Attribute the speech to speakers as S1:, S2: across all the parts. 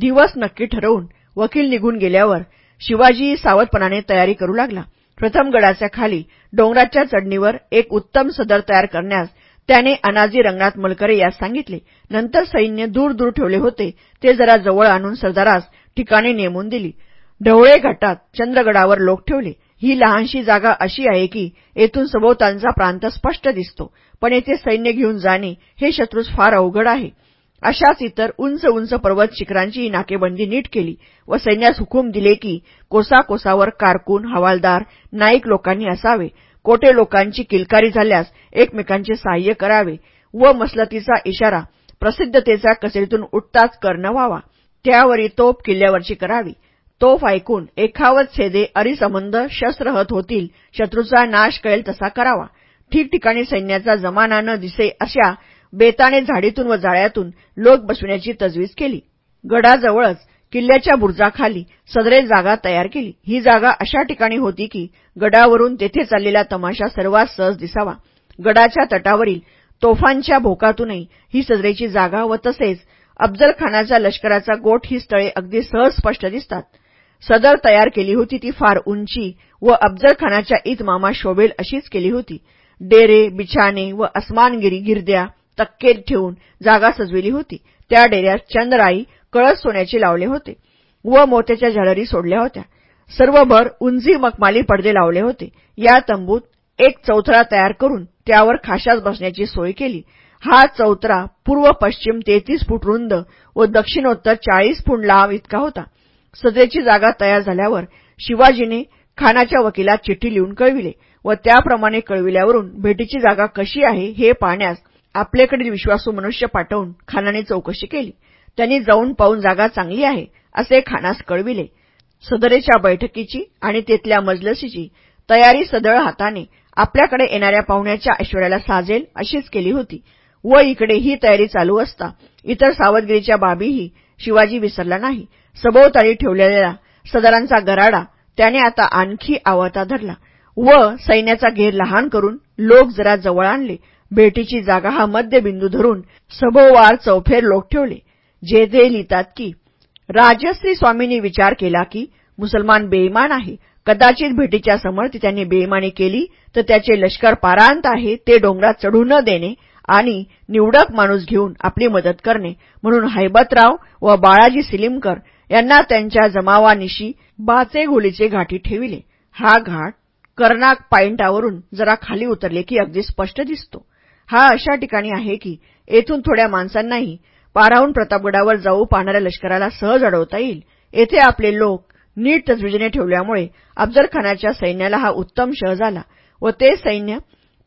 S1: दिवस नक्की ठरवून वकील निघून गेल्यावर शिवाजी सावधपणाने तयारी करू लागला. प्रथम गडाच्या खाली डोंगराच्या चढणीवर एक उत्तम सदर तयार करण्यास त्याने अनाजी रंगनाथ मलकरे यास सांगितले. नंतर सैन्य दूर दूर ठेवले होते. ते जरा जवळ आणून सरदारास ठिकाणी नेमून दिली. ढवळे घाटात चंद्रगडावर लोक ठेवले. ही लहानशी जागा अशी आहे की येथून सभोवतालचा प्रांत स्पष्ट दिसतो. पण येथे सैन्य घेऊन जाणे हे शत्रूस फार अवघड आहे. अशाच इतर उंच उंच पर्वत शिखरांची नाकेबंदी नीट केली व सैन्यास हुकूम दिले की कोसा कोसावर कारकून हवालदार नाईक लोकांनी असावे. कोटे लोकांची किलकारी झाल्यास एकमेकांचे सहाय्य करावे व मसलतीचा इशारा प्रसिद्धतेचा कसरीतून उठताच कर्ण व्हावा. त्यावरी तोप किल्ल्यावरची करावी. तोफ ऐकून एखावत छेदे अरिसमंद शस्त्रहत होतील शत्रूचा नाश कळेल तसा करावा. ठिकठिकाणी सैन्याचा जमाना न दिसे अशा बेताने झाडीतून व जाळ्यातून लोक बसविण्याची तजवीज केली. गडाजवळच किल्ल्याच्या बुर्जाखाली सदरे जागा तयार केली. ही जागा अशा ठिकाणी होती की गडावरून तेथे चाललेला तमाशा सर्वात सहज दिसावा. गडाच्या तटावरील तोफांच्या भोकातूनही ही सदरेची जागा व तसेच अफजलखानाच्या लष्कराचा गोठ ही स्थळे अगदी सहज स्पष्ट दिसतात. सदर तयार केली होती ती फार उंची व अफजलखानाच्या ईद मामा शोभेल अशीच केली होती. डेरे बिछाने व अस्मानगिरी गिरद्या तक्के ठेवून जागा सजविली होती. त्या डेऱ्यात चंद्राई कळस सोन्याचे लावले होते व मोत्याच्या झळरी सोडल्या होत्या. सर्वभर उंची मखमाली पडदे लावले होते. या तंबूत एक चौथळा तयार करून त्यावर खाशास बसण्याची सोय केली. हा चौथरा पूर्व पश्चिम तेहतीस फूट रुंद व दक्षिणोत्तर चाळीस फूट लांब इतका होता. सजेची जागा तयार झाल्यावर शिवाजीने खानाच्या वकिलात चिठ्ठी लिहून कळविले व त्याप्रमाणे कळविल्यावरून भेटीची जागा कशी आहे हे पाहण्यास आपल्याकडील विश्वासू मनुष्य पाठवून खानाने चौकशी केली त्यांनी जाऊन पाहून जागा चांगली आहे असे खानास कळविले. सदरेच्या बैठकीची आणि तेथल्या मजलसीची तयारी सदळ हाताने आपल्याकडे येणाऱ्या पाहुण्याच्या ऐश्वर्याला साजेल अशीच केली होती. व इकडे ही तयारी चालू असता इतर सावधगिरीच्या बाबीही शिवाजी विसरला नाही. सभोवताली ठेवलेल्या सदरांचा गराडा त्याने आता आणखी आवळता धरला. व सैन्याचा घेर लहान करून लोक जरा जवळ आणले. भेटीची जागा हा मध्यबिंदू धरून सभोवार चौफेर लोक ठेवले. जे ते लिहितात की राजश्री स्वामींनी विचार केला की मुसलमान बेईमान आहे. कदाचित भेटीच्या समर्थ त्यांनी बेईमानी केली तर त्याचे लष्कर पारांत आहे ते डोंगरात चढू न देणे आणि निवडक माणूस घेऊन आपली मदत करणे. म्हणून हैबतराव व बाळाजी सिलिमकर यांना त्यांच्या जमावानिशी बाचेघोलीचे घाटी ठेविले. हा घाट कर्नाक पाईंटावरून जरा खाली उतरले की अगदी स्पष्ट दिसतो. हा अशा ठिकाणी आहे की येथून थोड्या माणसांनाही पाराहून प्रतापगडावर जाऊ पाहणाऱ्या लष्कराला सहज अडवता येईल. येथे आपले लोक नीट तजविजीने ठेवल्यामुळे अफजलखानाच्या सैन्याला हा उत्तम शह झाला व ते सैन्य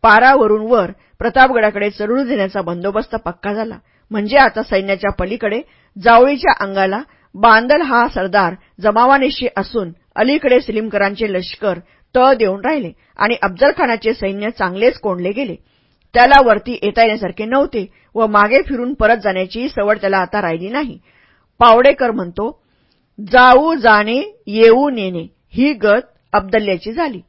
S1: पारावरून वर प्रतापगडाकडे चढू देण्याचा बंदोबस्त पक्का झाला. म्हणजे आता सैन्याच्या पलीकडे जावळीच्या अंगाला बांदल हा सरदार जमावानिशी असून अलीकडे सिलिमकरांचे लष्कर तळ देऊन राहिले आणि अफजलखानाचे सैन्य चांगलेच कोंडले गेले. त्याला वरती येता येण्यासारखे नव्हते व मागे फिरून परत जाण्याचीही सवड त्याला आता राहिली नाही. पावडेकर म्हणतो जाऊ जाणे येऊ नेणे ही गत अब्दल्याची झाली.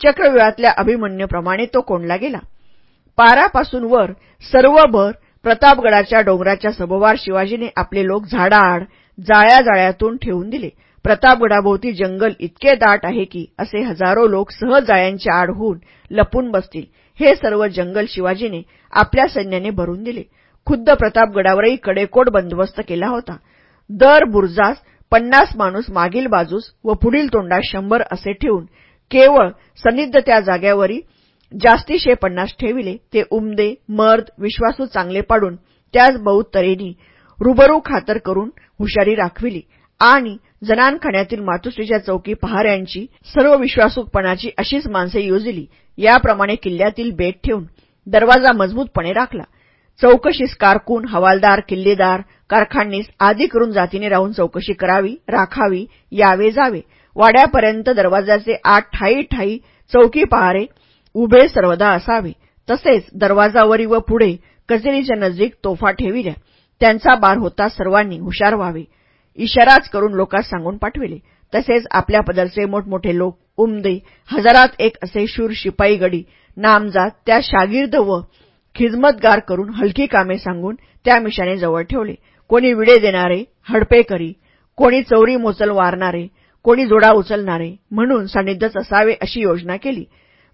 S1: चक्रव्यूहातल्या अभिमन्यूप्रमाणे तो कोंडला गेला. पारापासून वर सर्वभर प्रतापगडाच्या डोंगराच्या सभोवार शिवाजीने आपले लोक झाडाआड जाळ्या जाळ्यातून ठेवून दिले. प्रतापगडाभोवती जंगल इतके दाट आहे की असे हजारो लोक सहज जाळ्यांच्या आड होऊन लपून बसतील. हे सर्व जंगल शिवाजीने आपल्या सैन्याने भरून दिले. खुद्द प्रतापगडावरही कडेकोट बंदोबस्त केला होता. दर बुर्जास पन्नास माणूस मागील बाजूस व पुढील तोंडास शंभर असे ठेवून केवळ सनिद्ध त्या जाग्यावरी जास्तीशे पन्नास ठेविले. ते उमदे मर्द विश्वासू चांगले पाडून त्याच बहुत तऱ्हेनी रुबरू खातर करून हुशारी राखविली आणि जनानखान्यातील मातुश्रीच्या चौकी पहाऱ्यांची सर्व विश्वासूपणाची अशीच माणसे योजली. याप्रमाणे किल्ल्यातील बेट ठेवून दरवाजा मजबूतपणे राखला. चौकशीस कारकून हवालदार किल्लेदार कारखानीस आदी करून जातीने राहून चौकशी करावी राखावी यावे जावे. वाड्यापर्यंत दरवाजाचे आठ ठाई ठाई चौकी पहारे उभे सर्वदा असावे. तसेच दरवाजावरी व पुढे कचेरीच्या नजीक तोफा ठेविल्या. त्यांचा बार होता सर्वांनी हुशार व्हावे. इशाराच करून लोकांस सांगून पाठविले. तसेच आपल्या पदरचे मोठमोठे लोक उमदे हजारात एक असे शूर शिपाई गडी नामजात त्या शागिर्द व खिजमतगार करून हलकी कामे सांगून त्या मिशाने जवळ ठेवले. कोणी विडे देणारे हडपेकरी कोणी चौरी मोचल वारणारे कोणी जोडा उचलणारे म्हणून सान्निध्यच असावे अशी योजना केली.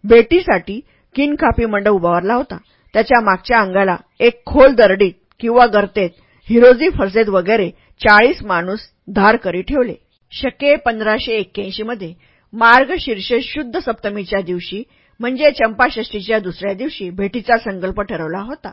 S1: भेटीसाठी किनकापी मंडप उभारला होता. त्याच्या मागच्या अंगाला एक खोल दरडीत किंवा गर्तेत हिरोजी फरसेद वगैरे चाळीस माणूस धार करी ठेवले. शके पंधराशे एक्क्याऐंशी मध्ये मार्गशीर्ष शुद्ध सप्तमीच्या दिवशी म्हणजे चंपाषष्टीच्या दुसऱ्या दिवशी भेटीचा संकल्प ठरवला होता.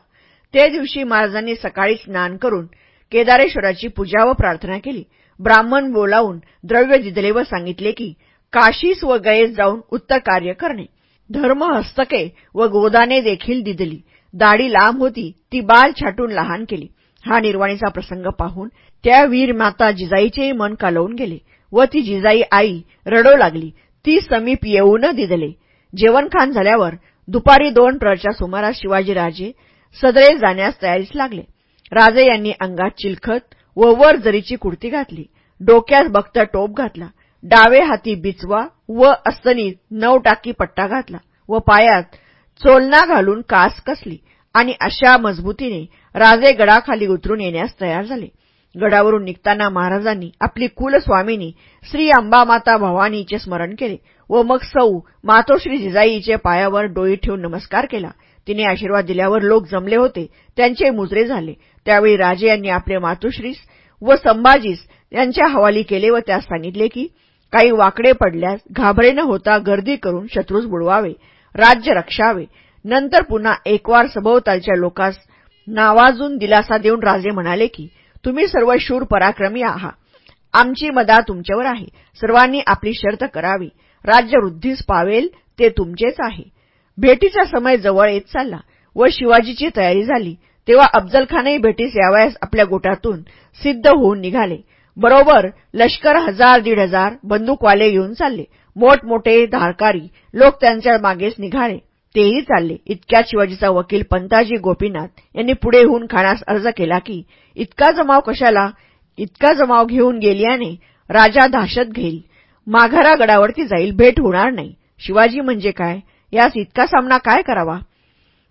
S1: ते दिवशी महाराजांनी सकाळी स्नान करून केदारेश्वराची पूजा व प्रार्थना केली. ब्राह्मण बोलावून द्रव्य दिदले व सांगितले की काशीस व गयेस जाऊन उत्तर कार्य करणे. धर्म हस्तके व गोदाने देखील दिदली. दाढी लांब होती ती बाल छाटून लहान केली. हा निर्वाणीचा प्रसंग पाहून त्या वीर माता जिजाईचेही मन कालवून गेले व ती जिजाई आई रडू लागली. ती समीप येऊन दिदले. जेवणखान झाल्यावर दुपारी दोन प्रच्या सुमारास शिवाजीराजे सदरे जाण्यास तयारीस लागले. राजे यांनी अंगात चिलखत व वर जरीची कुर्ती घातली. डोक्यात बक्त टोप घातला. डावे हाती बिचवा व अस्तनीत नऊ टाकी पट्टा घातला व पायात चोलना घालून कास कसली आणि अशा मजबूतीने राजे गडाखाली उतरून येण्यास तयार झाले. गडावरून निघताना महाराजांनी आपली कुलस्वामिनी श्री अंबामाता भवानीचे स्मरण केले व मग सौ मातोश्री जिजाईचे पायावर डोळी ठेवून नमस्कार केला. तिने आशीर्वाद दिल्यावर लोक जमले होते. त्यांचे मुजरे झाले. त्यावेळी राजे यांनी आपले मातोश्रीस व संभाजीस यांच्या हवाली केले व त्यास सांगितले की काही वाकडे पडल्यास घाबरे न होता गर्दी करून शत्रूस बुडवावे राज्य रक्षावे. नंतर पुन्हा एकवार सभोवतालच्या लोकांस नावाजून दिलासा देऊन राजे म्हणाले की तुम्ही सर्व शूर पराक्रमी आहात. आमची मदा तुमच्यावर आहे. सर्वांनी आपली शर्त करावी. राज्य वृद्धीस पावेल ते तुमचेच आहे. भेटीचा समय जवळ येत चालला व शिवाजीची तयारी झाली. तेव्हा अफजलखानही भेटीस यावयास आपल्या गोटातून सिद्ध होऊन निघाले. बरोबर लष्कर हजार दीड हजार बंदूकवाले येऊन चालले. मोठमोठे धारकारी लोक त्यांच्या मागेच निघाले. तेही चालले. इतक्यात शिवाजीचा वकील पंताजी गोपीनाथ यांनी पुढे होऊन खाण्यास अर्ज केला की इतका जमाव कशाला? इतका जमाव घेऊन गेल्याने राजा दाशत घेईल. माघारा गडावरती जाईल भेट होणार नाही. शिवाजी म्हणजे काय? यास इतका सामना काय करावा?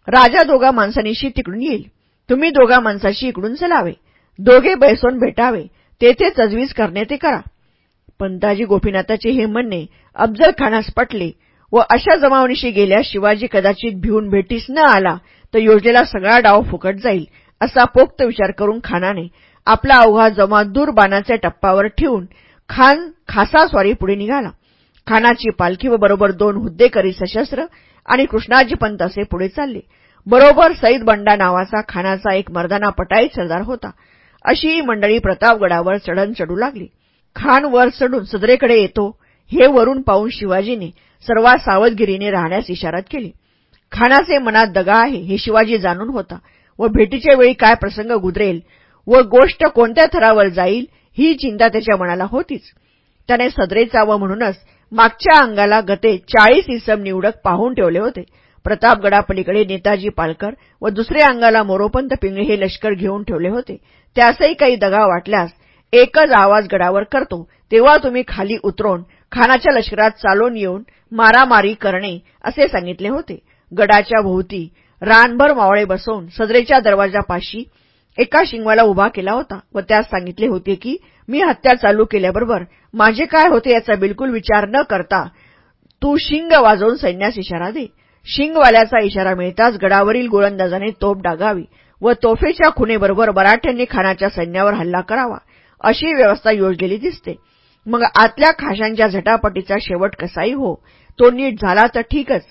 S1: राजा दोघा माणसांनीशी तिकडून येईल. तुम्ही दोघा माणसाशी इकडून चलावे. दोघे बैसून भेटावे. तेथे तजवीज करणे ते करा. पंताजी गोपीनाथाचे हे म्हणणे अफजल खानास पटले. व अशा जमावणीशी गेल्यास शिवाजी कदाचित भिवून भेटीस न आला तर योजलेला सगळा डाव फुकट जाईल असा पोक्त विचार करून खानाने आपला अवघा जमा दूर बाणाच्या टप्पावर ठेवून खान खासा स्वारी पुढे निघाला. खानाची पालखी व बरोबर दोन हुद्देकरी सशस्त्र आणि कृष्णाजी पंत असे पुढे चालले. बरोबर सईद बंडा नावाचा खानाचा एक मर्दाना पटाई सरदार होता. अशी ही मंडळी प्रतापगडावर चढण चढू लागली. खान वर चढून सदरेकडे येतो हे वरून पाहून शिवाजीने सर्वात सावधगिरीने राहण्यास इशारात केली. खानाचे मनात दगा आहे हे शिवाजी जाणून होता. व भेटीच्या वेळी काय प्रसंग गुदरेल व गोष्ट कोणत्या थरावर जाईल ही चिंता त्याच्या मनाला होतीच. त्याने सदरेचा व म्हणूनच मागच्या अंगाला गते चाळीस इसम निवडक पाहून ठेवले होते. प्रतापगडापलीकडे नेताजी पालकर व दुसऱ्या अंगाला मोरोपंत पिंगळे हे लष्कर घेऊन ठेवले होते. त्यासही काही दगा वाटल्यास एकच आवाज गडावर करतो तेव्हा तुम्ही खाली उतरून खानाच्या लष्करात चालून येऊन मारामारी करणे असे सांगितले होते. गडाच्या भोवती रानभर मावळे बसवून सदरेच्या दरवाजापाशी एका शिंगवाला उभा केला होता व त्यास सांगितले होते की मी हत्या चालू केल्याबरोबर माझे काय होते याचा बिलकुल विचार न करता तू शिंग वाजवून सैन्यास इशारा दे. शिंगवाल्याचा इशारा मिळताच गडावरील गोलंदाजाने तोफ डागावी व तोफेच्या खुनेबरोबर मराठ्यांनी खानाच्या सैन्यावर हल्ला करावा अशी व्यवस्था योजलेली दिसते. मग आतल्या खाशांच्या झटापटीचा शेवट कसाही हो तो नीट झाला तर ठीकच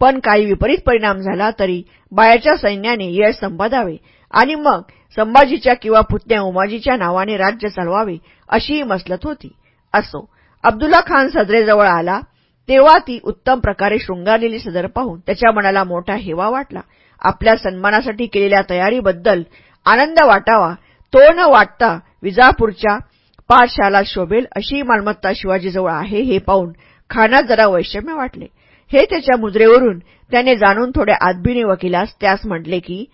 S1: पण काही विपरीत परिणाम झाला तरी बायाच्या सैन्याने यश संपादावे आणि मग संभाजीच्या किंवा पुतण्या उमाजीच्या नावाने राज्य चालवावे अशीही मसलत होती. असो अब्दुल्ला खान सदरेजवळ आला तेव्हा ती उत्तम प्रकारे शृंगारलेली सदर पाहून त्याच्या मनाला मोठा हेवा वाटला. आपल्या सन्मानासाठी केलेल्या तयारीबद्दल आनंद वाटावा तो न वाटता विजापूरच्या पाठशाला शोभेल अशी मालमत्ता शिवाजीजवळ आहे हे पाहून खानात जरा वैषम्य वाटले. हे त्याच्या मुद्रेवरून त्याने जाणून थोड्या आदबीने वकिलास त्यास म्हटले की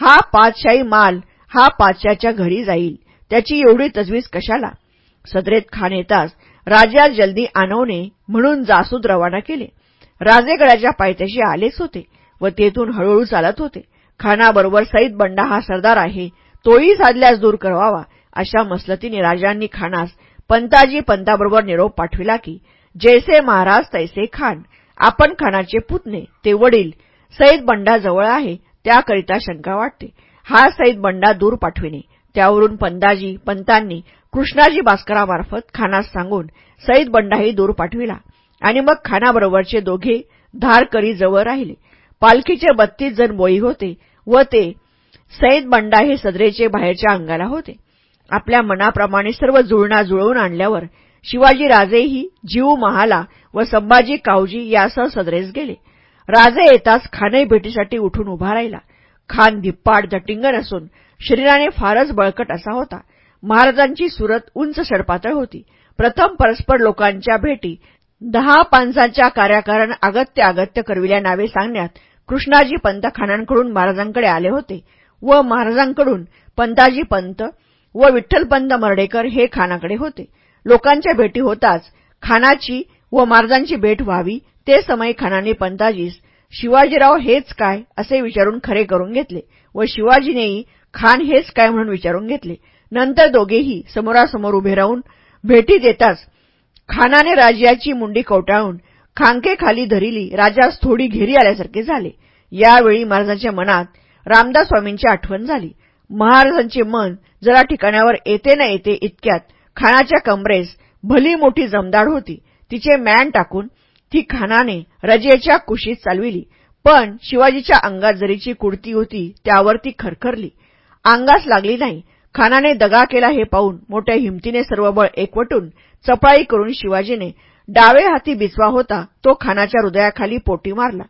S1: हा पाचशाही माल हा पाचशाच्या घरी जाईल. त्याची एवढी तजवीज कशाला सदरेत खान येताच राजा जल्दी आणवणे म्हणून जासूद रवाना केले. राजेगडाच्या पायथ्याशी आलेच होते व तेथून हळूहळू चालत होते. खानाबरोबर सईद बंडा हा सरदार आहे. तोही साधल्यास दूर करवावा. अशा मसलतीने राजांनी खानास पंताजी पंताबरोबर निरोप पाठविला की जैसे महाराज तैसे खान. आपण खानाचे पुतणे ते वडील. सईद बंडा जवळ आहे त्याकरिता शंका वाटते. हा सईद बंडा दूर पाठविणे. त्यावरून पंताजी पंतांनी कृष्णाजी भास्करामार्फत खानास सांगून सईद बंडाही दूर पाठविला. आणि मग खानाबरोबरचे दोघे धारकरी जवळ राहिले. पालखीचे बत्तीस जण बोई होते व ते सईद बंडा हे सदरेचे बाहेरच्या अंगाला होते. आपल्या मनाप्रमाणे सर्व जुळणा जुळवून आणल्यावर शिवाजी राजेही जीव महाला व संभाजी कावजी यासह सदरेस गेले. राजे येताच खानही भेटीसाठी उठून उभा राहिला. खान धिप्पाड जटिंगन असून शरीराने फारच बळकट असा होता. महाराजांची सुरत उंच सडपातळ होती. प्रथम परस्पर लोकांच्या भेटी दहा पानसांच्या कार्याकारण अगत्य अगत्य करविल्या नावे सांगण्यात कृष्णाजी पंत खानांकडून महाराजांकडे आले होते व महाराजांकडून पंताजी पंत व विठ्ठलपंत मर्डेकर हे खानाकडे होते. लोकांच्या भेटी होताच खानाची व महाराजांची भेट व्हावी ते समय खानाने पंताजीस शिवाजीराव हेच काय असे विचारून खरे करून घेतले व शिवाजीनेही खान हेच काय म्हणून विचारून घेतले. नंतर दोघेही समोरासमोर उभे राहून भेटी देताच खानाने राजाची मुंडी कवटाळून खांके खाली धरिली राजास थोडी घेरी आल्यासारखे झाले. यावेळी महाराजांच्या मनात रामदास स्वामींची आठवण झाली. महाराजांचे मन जरा ठिकाणावर येते ना येते इतक्यात खानाच्या कमरेस भली मोठी जमदाड होती. तिचे मॅन टाकून ती खानाने रजेच्या कुशीत चालविली. पण शिवाजीच्या अंगात जरीची कुडती होती त्यावर ती खरखरली. अंगास लागली नाही. खानाने दगा केला हे पाहून मोठ्या हिमतीने सर्व बळ एकवटून चपळाई करून शिवाजीने डावे हाती बिचवा होता तो खानाच्या हृदयाखाली पोटी मारला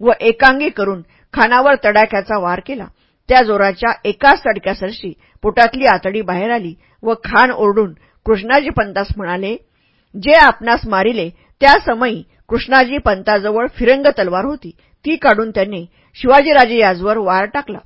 S1: व एकांगी करून खानावर तडाख्याचा वार केला. त्या जोराच्या एकाच तडक्यासरशी पोटातली आतडी बाहेर आली व खान ओरडून कृष्णाजी पंतास म्हणाले जे आपणास मारिले त्या समयी कृष्णाजी पंताजवळ फिरंग तलवार होती. ती काढून त्यांनी शिवाजीराजे याजवर वार टाकला.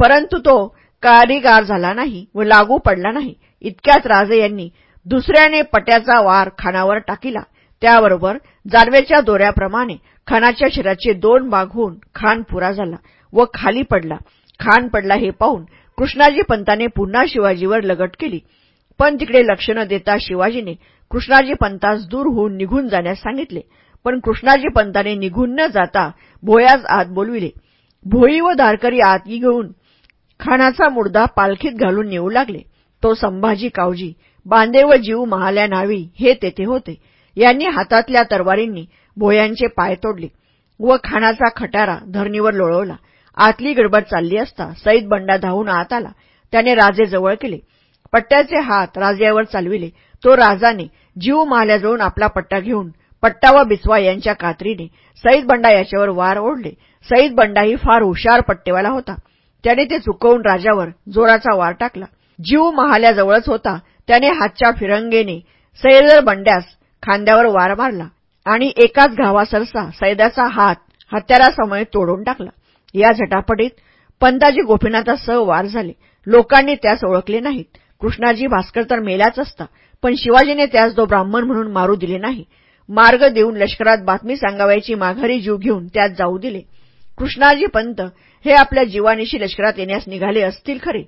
S1: परंतु तो कारीगार झाला नाही व लागू पडला नाही. इतक्यात राजे यांनी दुसऱ्याने पट्याचा वार खानावर टाकिला. त्याबरोबर जानवेच्या दोऱ्याप्रमाणे खानाच्या शरीराचे दोन भाग होऊन खान पुरा झाला व खाली पडला. खान पडला हे पाहून कृष्णाजी पंताने पुन्हा शिवाजीवर लगट केली. पण तिकडे लक्ष न देता शिवाजीने कृष्णाजी पंतास दूर होऊन निघून जाण्यास सांगितले. पण कृष्णाजी पंताने निघून न जाता भोयास आत बोलविले. भोई व धारकरी आत घेऊन खानाचा मुर्दा पालखीत घालून नेऊ लागले. तो संभाजी कावजी बांदे व जीव महाल्या नावी हे तेथे होते. यांनी हातातल्या तरवारींनी भोयांचे पाय तोडले व खानाचा खटारा धरणीवर लोळवला. आतली गडबड चालली असता सईद बंडा धावून आत आला. त्याने राजे जवळ केले. पट्ट्याचे हात राजावर चालविले. तो राजाने जीव महाल्याजवळून आपला पट्टा घेऊन पट्टा व बिस्वा यांच्या कात्रीने सईद बंडा याच्यावर वार ओढले. सईद बंडाही फार हुशार पट्टेवाला होता. त्याने ते चुकवून राजावर जोराचा वार टाकला. जीव महाल्याजवळच होता. त्याने हातच्या फिरंगेने सैदर बंड्यास खांद्यावर वार मारला आणि एकाच घावासरसा सैदाचा हात हत्यारासमोर तोडून टाकला. या झटापटीत पंताजी गोपीनाथासह सहवार झाले. लोकांनी त्यास ओळखले नाहीत. कृष्णाजी भास्कर तर मेलाच असता पण शिवाजीने त्यास तो ब्राह्मण म्हणून मारू दिले नाही. मार्ग देऊन लष्करात बातमी सांगावायची माघारी जीव घेऊन त्यात जाऊ दिले. कृष्णाजी पंत हे आपल्या जीवानीशी लष्करात येण्यास निघाले असतील खरे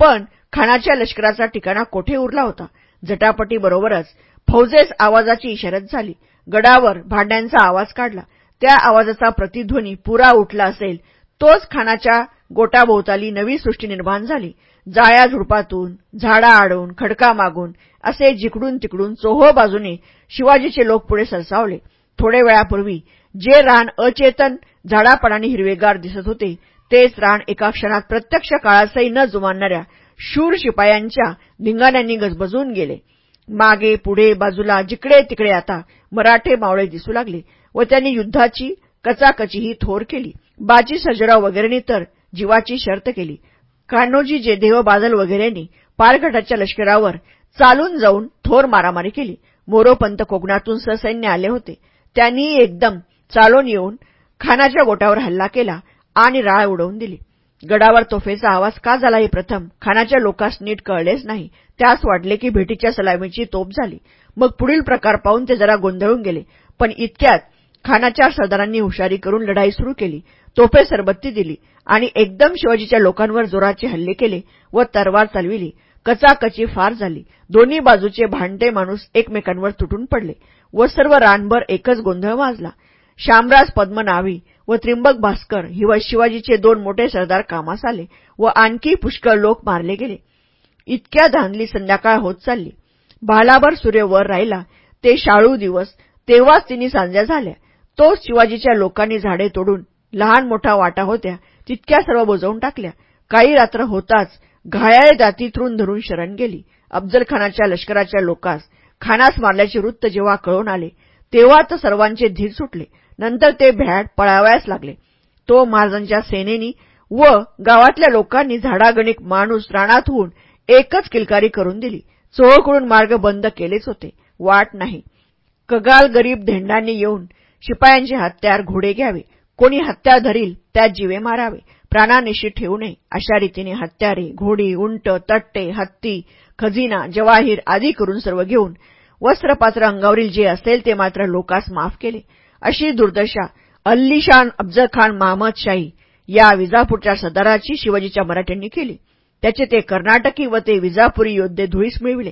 S1: पण खानाच्या लष्कराचा ठिकाणा कोठे उरला होता? झटापटीबरोबरच फौजेस आवाजाची इशारत झाली. गडावर भांड्यांचा आवाज काढला. त्या आवाजाचा प्रतिध्वनी पुरा उठला असेल तोच खानाच्या गोटाभोवताली नवी सृष्टी निर्माण झाली. जाळ्या झुडपातून झाडा आडून खडका मागून असे जिकडून तिकडून चोहो बाजूने शिवाजीचे लोक पुढे सरसावले. थोडे वेळापूर्वी जे रान अचेतन झाडापणाने हिरवेगार दिसत होते तेच रान एका क्षणात प्रत्यक्ष काळासही न जुमानणाऱ्या शूर शिपायांच्या धिंगाण्यांनी गजबजून गेले. मागे पुढे बाजूला जिकडे तिकडे आता मराठे मावळे दिसू लागले व त्यांनी युद्धाची कचाकचीही थोर केली. बाजी सजराव वगैरेंनी तर जीवाची शर्त केली. कान्होजी जेदेव बादल वगैरेंनी पारगटाच्या लष्करावर चालून जाऊन थोर मारामारी केली. मोरोपंत कोकणातून ससैन्य आले होते. त्यांनीही एकदम चालून येऊन खानाच्या गोटावर हल्ला केला आणि राळ उडवून दिली. गडावर तोफेचा आवाज का झाला हे प्रथम खानाच्या लोकांस नीट कळलेच नाही. त्यास वाटले की भेटीच्या सलामीची तोप झाली. मग पुढील प्रकार पाहून ते जरा गोंधळून गेले. पण इतक्यात खानाच्या सरदारांनी हुशारी करून लढाई सुरू केली. तोफे सरबत्ती दिली आणि एकदम शिवाजीच्या लोकांवर जोराचे हल्ले केले व तरवार चालविली. कचाकची फार झाली. दोन्ही बाजूचे भांडे माणूस एकमेकांवर तुटून पडले व सर्व रानभर एकच गोंधळ माजला शामराज पद्मनाभी व त्रिंबक भास्कर व शिवाजीचे दोन मोठे सरदार कामास आले व आणखी पुष्कळ लोक मारले गेले. इतक्या धांदली संध्याकाळ होत चालली. भालाभर सूर्य वर राहिला. ते शाळू दिवस. तेव्हाच तिन्ही सांज्या झाल्या. तोच शिवाजीच्या लोकांनी झाडे तोडून लहान मोठा वाटा होत्या तितक्या सर्व बुजवून टाकल्या. काही रात्र होताच घायाळ जाती तृण धरून शरण गेली. अफजलखानाच्या लष्कराच्या लोकास खानास मारल्याचे वृत्त जेव्हा कळून आले तेव्हा तर सर्वांचे धीर सुटले. नंतर ते भ्याड पळावयास लागले. तो महाराजांच्या सेनेनी व गावातल्या लोकांनी झाडागणिक माणूस राणात होऊन एकच किलकारी करून दिली. चोळकडून मार्ग बंद केलेच होते. वाट नाही. कगाल गरीब धेंडांनी येऊन शिपायांचे हत्यार घोडे घ्यावे. कोणी हत्या धरील त्यात जीवे मारावे. प्राणानिशी ठेवू नये. अशा रीतीने हत्यारे घोडी उंट तट्टे हत्ती खजिना जवाहीर आदी करून सर्व घेऊन वस्त्रपात्र अंगावरील जे असेल ते मात्र लोकास माफ केले. अशी दुर्दशा अल्लीशान अफजल खान महमदशाही या विजापूरच्या सदराची शिवाजीच्या मराठ्यांनी केली. त्याचे ते कर्नाटकी व ते विजापुरी योद्धे धुळीस मिळविले.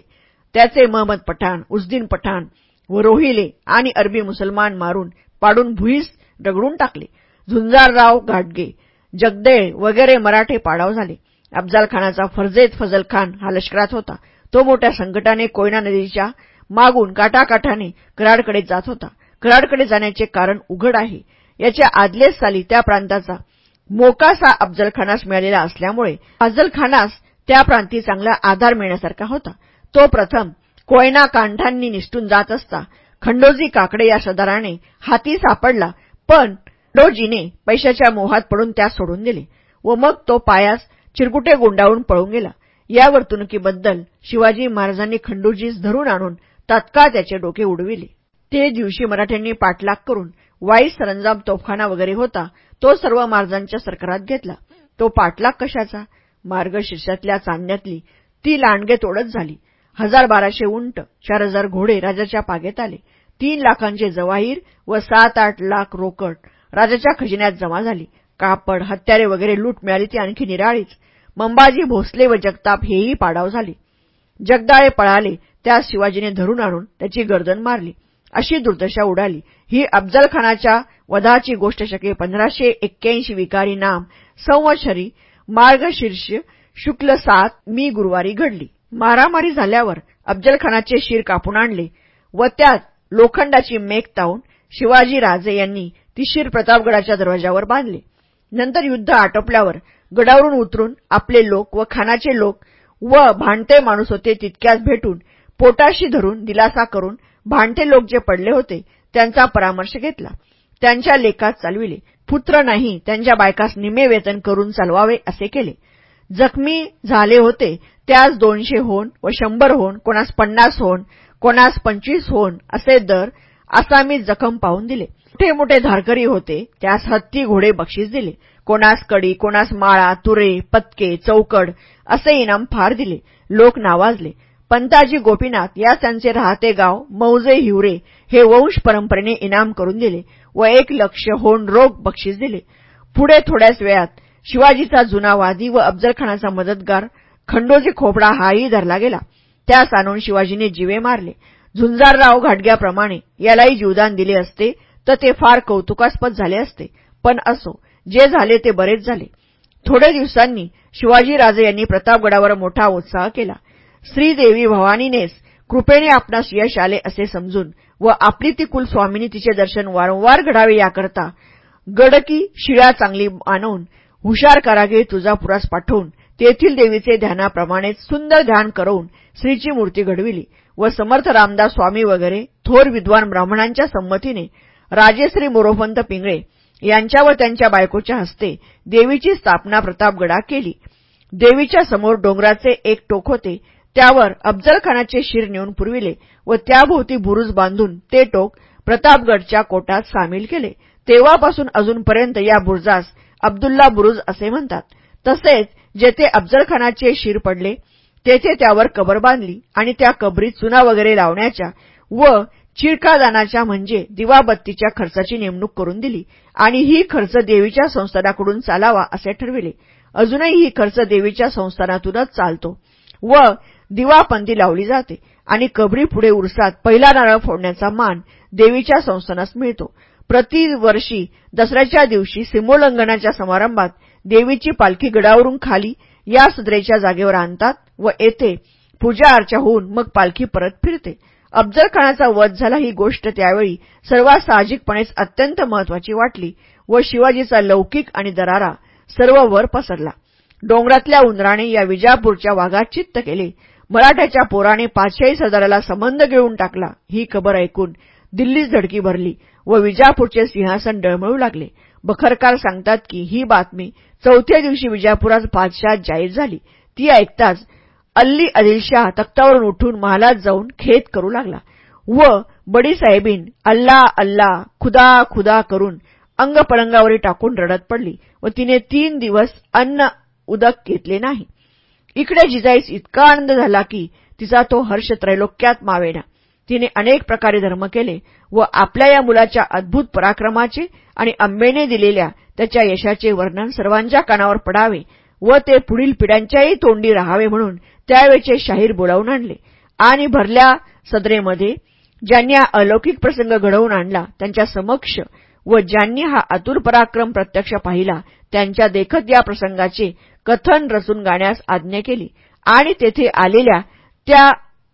S1: त्याचे महमद पठाण उद्दीन पठाण व रोहिले आणि अरबी मुसलमान मारून पाडून भुईस रगडून टाकले. झुंजारराव घाटगे जगदेळ वगैरे मराठे पाडाव झाले. अफजालखानाचा फर्जेत फजलखान हा लष्करात होता. तो मोठ्या संकटाने कोयना नदीच्या मागून काटाकाठाने कराडकडे जात होता. कराडकडे जाण्याचे कारण उघड आहे. याच्या आदलेच साली त्या प्रांताचा मोकासा अफजलखानास मिळालेला असल्यामुळे अफजलखानास त्या प्रांती चांगला आधार मिळण्यासारखा होता. तो प्रथम कोयना कांठांनी निष्ठून जात असता खंडोजी काकडे या सदाराने हाती सापडला पण डोजीने पैशाच्या मोहात पडून त्या सोडून दिले व मग तो पायास चिरकुटे गुंडाळून पळून गेला. या वर्तणुकीबद्दल शिवाजी महाराजांनी खंडूजीस धरून आणून तत्काळ त्याचे डोके उडविले. ते दिवशी मराठ्यांनी पाठलाग करून वाईस सरंजाम तोफखाना वगैरे होता तो सर्व महाराजांच्या सरकारात घेतला. तो पाठलाग कशाचा? मार्गशीर्षातल्या चांदण्यातली ती लांडगे तोडत झाली. हजार बाराशे उंट चार हजार घोडे राजाच्या पागेत आले. तीन लाखांचे जवाहीर व सात आठ लाख रोकड. राजाच्या खजिन्यात जमा झाली. कापड हत्यारे वगैरे लूट मिळाली ती आणखी निराळीच. मंबाजी भोसले व जगताप हेही पाडाव झाले. जगदाळे पळाले त्यास शिवाजीने धरून आणून त्याची गर्दन मारली. अशी दुर्दशा उडाली. ही अफजलखानाच्या वधाची गोष्ट शके पंधराशे एक्क्याऐंशी विकारी नाम संवत्सरी मार्गशीर्ष शुक्ल सात मी गुरुवारी घडली. मारामारी झाल्यावर अफजलखानाचे शिर कापून आणले व त्यात लोखंडाची मेघ तावून शिवाजी राजे यांनी ती शिर प्रतापगडाच्या दरवाजावर बांधले. नंतर युद्ध आटोपल्यावर गडावरून उतरून आपले लोक व खानाचे लोक व भांडते माणूस होते तितक्याच भेटून पोटाशी धरून दिलासा करून भांडते लोक जे पडले होते त्यांचा परामर्श घेतला. त्यांच्या लेखात चालविले पुत्र नाही त्यांच्या बायकास निमे वेतन करून चालवावे असे केले. जखमी झाले होते त्यास दोनशे होन व शंभर होन कोणास पन्नास होन कोणास पंचवीस होन असे दर आसामी जखम पाहून दिले. मोठे मोठे धारकरी होते त्यास हत्ती घोडे बक्षीस दिले. कोणास कडी कोणास माळा तुरे पत्के चौकड असे इनाम फार दिले. लोक नावाजले. पंताजी गोपीनाथ यास त्यांचे राहते गाव मौजे हिवरे हे वंश परंपरेने इनाम करून दिले व एक लक्ष होऊन रोग बक्षीस दिले. पुढे थोड्याच वेळात शिवाजीचा जुना वादी व अफजलखानाचा मदतगार खंडोजी खोपडा हाही धरला गेला. त्यास आणून शिवाजीने जीवे मारले. झुंजारराव घाटग्याप्रमाणे यालाही जीवदान दिले असते तर ते फार कौतुकास्पद झाले असते. पण असो जे झाले ते बरेच झाले. थोडे दिवसांनी शिवाजीराजे यांनी प्रतापगडावर मोठा उत्साह केला. श्रीदेवी भवानीनेच कृपेने आपणास यश आले असे समजून व आपली ती कुलस्वामिनी तिचे दर्शन वारंवार घडावे याकरता गडकी शिळा चांगली आणून हुशार कारागीर तुळजापुरास पाठवून तेथील देवीचे ध्यानाप्रमाणेच सुंदर ध्यान करून श्रीची मूर्ती घडविली व समर्थ रामदास स्वामी वगैरे थोर विद्वान ब्राह्मणांच्या संमतीने राजेश्री मोरोपंत पिंगळे यांच्या व त्यांच्या बायकोच्या हस्ते देवीची स्थापना प्रतापगडात केली. देवीच्या समोर डोंगराचे एक टोक होते. त्यावर अफजलखानाचे शिर नेऊन पुरविले व त्याभोवती बुरुज बांधून ते टोक प्रतापगडच्या कोटात सामील केले. तेव्हापासून अजूनपर्यंत या बुरुजास अब्दुल्ला बुरुज असे म्हणतात. तसेच जेथे अफजलखानाचे शिर पडले तेथे त्यावर कबर बांधली आणि त्या कबरीत चुना वगैरे लावण्याच्या व चिरकादानाच्या म्हणजे दिवाबत्तीच्या खर्चाची नेमणूक करून दिली आणि ही खर्च देवीच्या संस्थानाकडून चालावा असे ठरविले. अजूनही ही खर्च देवीच्या संस्थानातूनच चालतो व दिवापंदी लावली जाते आणि कबरी पुढे उरसात पहिला नारळ फोडण्याचा मान देवीच्या संस्थानास मिळतो. प्रतिवर्षी दसऱ्याच्या दिवशी सिमोल्लंघनाच्या समारंभात देवीची पालखी गडावरून खाली या सदरेच्या जागेवर आणतात व येथे पूजा अर्चा होऊन मग पालखी परत फिरते. अफजल खानाचा वध झाला ही गोष्ट त्यावेळी सर्वात साहजिकपणेच अत्यंत महत्वाची वाटली व शिवाजीचा लौकिक आणि दरारा सर्व वर पसरला. डोंगरातल्या उंदराने या विजापूरच्या वाघात चित्त केले. मराठ्याच्या पोराने पाचशाही सरदाराला संबंध घेऊन टाकला ही खबर ऐकून दिल्लीच धडकी भरली व विजापूरचे सिंहासन डळमळू लागले. बखरकार सांगतात की ही बातमी चौथ्या दिवशी विजापुरात बादशाह जाहीर झाली. ती ऐकताच अल्ली आदिलशाह तख्तावरून उठून महालात जाऊन खेद करू लागला व बडी साहेबीन अल्ला अल्ला खुदा खुदा करून अंगपरंगावरी टाकून रडत पडली व तिने तीन दिवस अन्न उदक घेतले नाही. इकडे जिजाईस इतका आनंद झाला की तिचा तो हर्ष त्रैलोक्यात मावेना. तिने अनेक प्रकारे धर्म केले व आपल्या या मुलाच्या अद्भुत पराक्रमाचे आणि अंबेने दिलेल्या त्याच्या यशाचे वर्णन सर्वांच्या कानावर पडावे व ते पुढील पिढ्यांच्याही तोंडी राहावे म्हणून त्यावेळचे शाहीर बोलावून आणले. आणि भरल्या सदरेमध्ये ज्यांनी हा अलौकिक प्रसंग घडवून आणला त्यांच्या समक्ष व ज्यांनी हा अतुल पराक्रम प्रत्यक्ष पाहिला त्यांच्या देखत या प्रसंगाचे कथन रचून गाण्यास आज्ञा केली. आणि तेथे आलेल्या त्या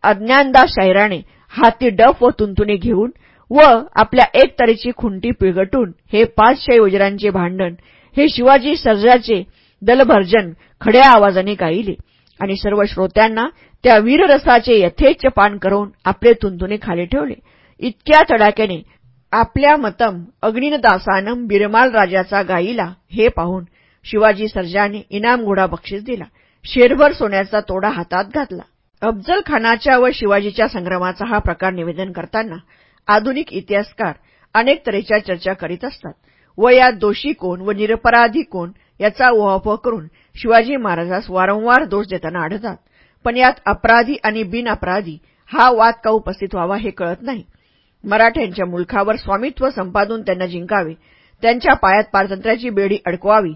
S1: अज्ञानदास शाहिराने हाती डफ व तुंतुने घेऊन व आपल्या एक तरीची खुंटी पिळगटून हे पाचशे वज्रांचे भांडण हे शिवाजी सर्जाचे दलभर्जन खड्या आवाजाने गायिले आणि सर्व श्रोत्यांना त्या वीररसाचे यथेच्छ पान करून आपले तुंतुने खाली ठेवले. इतक्या तडाक्याने आपल्या मतम अग्निनदासानम बिरमाल राजाचा गाईला हे पाहून शिवाजी सर्जाने इनाम घोडा बक्षीस दिला. शेरभर सोन्याचा तोडा हातात घातला. अफजल खानाच्या व शिवाजीच्या संग्रामाचा हा प्रकार निवेदन करताना आधुनिक इतिहासकार अनेक तऱ्हेच्या चर्चा करीत असतात. व यात दोषी कोण व निरपराधी कोण याचा उहापोह करून शिवाजी महाराजास वारंवार दोष देताना आढळतात. पण यात अपराधी आणि बिनअपराधी हा वाद का उपस्थित व्हावा हे कळत नाही. मराठ्यांच्या मुलखावर स्वामित्व संपादून त्यांना जिंकावे त्यांच्या पायात पारतंत्र्याची बेडी अडकवावी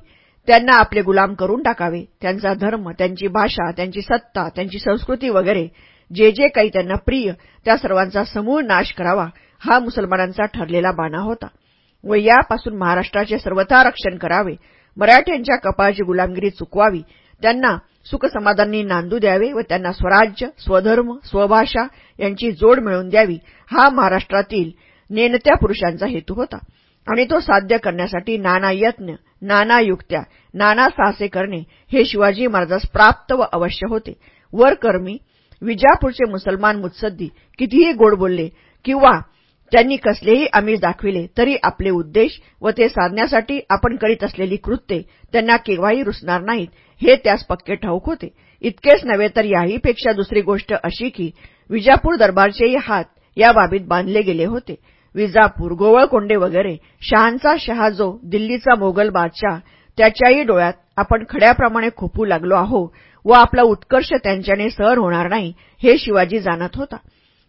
S1: त्यांना आपले गुलाम करून टाकावे त्यांचा धर्म त्यांची भाषा त्यांची सत्ता त्यांची संस्कृती वगैरे जे जे काही त्यांना प्रिय त्या सर्वांचा समूळ नाश करावा हा मुसलमानांचा ठरलेला बाणा होता. व यापासून महाराष्ट्राचे सर्वथा रक्षण करावे मराठ्यांच्या कपाळची गुलामगिरी चुकवावी त्यांना सुखसमाधानी नांदू द्यावे व त्यांना स्वराज्य स्वधर्म स्वभाषा यांची जोड मिळवून द्यावी हा महाराष्ट्रातील नेनत्या पुरुषांचा हेतू होता. आणि तो साध्य करण्यासाठी नाना यत्न नाना युक्त्या नाना साहसे करणे हे शिवाजी महाराजास प्राप्त व अवश्य होते. वरकर्मी विजापूरचे मुसलमान मुत्सद्दी कितीही गोड बोलले किंवा त्यांनी कसलेही आमिष दाखविले तरी आपले उद्देश व ते साधण्यासाठी आपण करीत असलेली कृत्ये त्यांना केव्हाही रुसणार नाहीत हे त्यास पक्के ठाऊक होते. इतकेच नव्हे तर याहीपेक्षा दुसरी गोष्ट अशी की विजापूर दरबारचेही हात या बाबीत बांधले गेले होते. विजापूर गोवळकोंडे वगैरे शहांचा शहा जो दिल्लीचा मोगल बादशाह त्याच्याही डोळ्यात आपण खड्याप्रमाणे खोपू लागलो आहो व आपला उत्कर्ष त्यांच्याने सहन होणार नाही हे शिवाजी जाणत होता.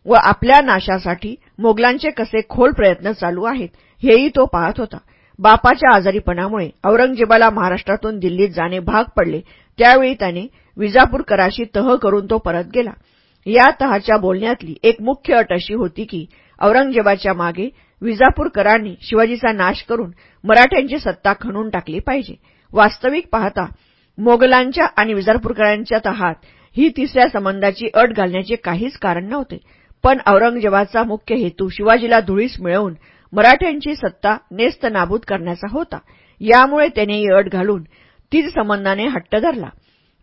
S1: व आपल्या नाशासाठी मोगलांचे कसे खोल प्रयत्न चालू आहेत हेही तो पाहत होता. बापाच्या आजारीपणामुळे औरंगजेबाला महाराष्ट्रातून दिल्लीत जाणे भाग पडले त्यावेळी त्याने विजापूरकराशी तह करून तो परत गेला. या तहाच्या बोलण्यातली एक मुख्य अट अशी होती की औरंगजेबाच्या मागे विजापूरकरांनी शिवाजीचा नाश करून मराठ्यांची सत्ता खणून टाकली पाहिजे. वास्तविक पाहता मोगलांच्या आणि विजापूरकरांच्या तहात ही तिसऱ्या संबंधाची अट घालण्याचे काहीच कारण नव्हते. पण औरंगजेबाचा मुख्य हेतू शिवाजीला धुळीस मिळवून मराठ्यांची सत्ता नेस्त नाबूद करण्याचा होता. यामुळे त्याने ही अट घालून तीच संबंधाने हट्ट धरला.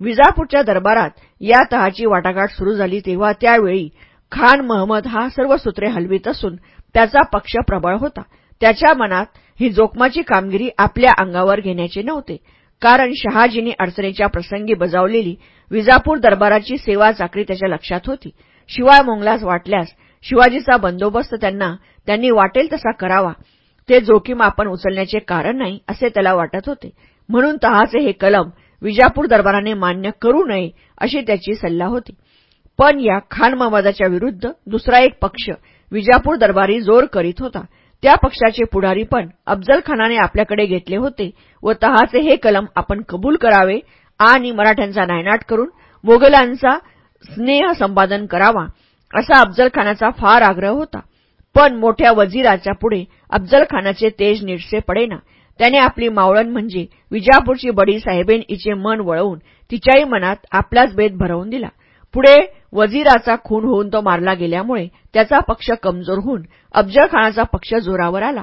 S1: विजापूरच्या दरबारात या तहाची वाटाघाट सुरू झाली तेव्हा त्यावेळी खान महमद हा सर्व सूत्रे हलवीत असून त्याचा पक्ष प्रबळ होता. त्याच्या मनात ही जोखमाची कामगिरी आपल्या अंगावर घेण्याचे नव्हते. कारण शहाजींनी अडचणीच्या प्रसंगी बजावलेली विजापूर दरबाराची सेवा चाकरी त्याच्या लक्षात होती. शिवाय मोंगलास वाटल्यास शिवाजीचा बंदोबस्त त्यांना त्यांनी वाटेल तसा करावा. ते जोखीम आपण उचलण्याचे कारण नाही असे त्याला वाटत होते. म्हणून तहाचे हे कलम विजापूर दरबाराने मान्य करू नये अशी त्याची सल्ला होती. पण या खान महमदाच्या विरुद्ध दुसरा एक पक्ष विजापूर दरबारी जोर करीत होता. त्या पक्षाचे पुढारी पण अफजल खानाने आपल्याकडे घेतले होते व तहाचे हे कलम आपण कबूल करावे आणि मराठ्यांचा नायनाट करून मोगलांचा स्नेह संपादन करावा असा अफजलखानाचा फार आग्रह होता. पण मोठ्या वजीराच्या पुढे अफजलखानाचे तेज नीटसे पडेना. त्याने आपली मावळण म्हणजे विजापूरची बडी साहेबेन हिचे मन वळवून तिच्याही मनात आपलाच भेद भरवून दिला. पुढे वजीराचा खून होऊन तो मारला गेल्यामुळे त्याचा पक्ष कमजोर होऊन अफजलखानाचा पक्ष जोरावर आला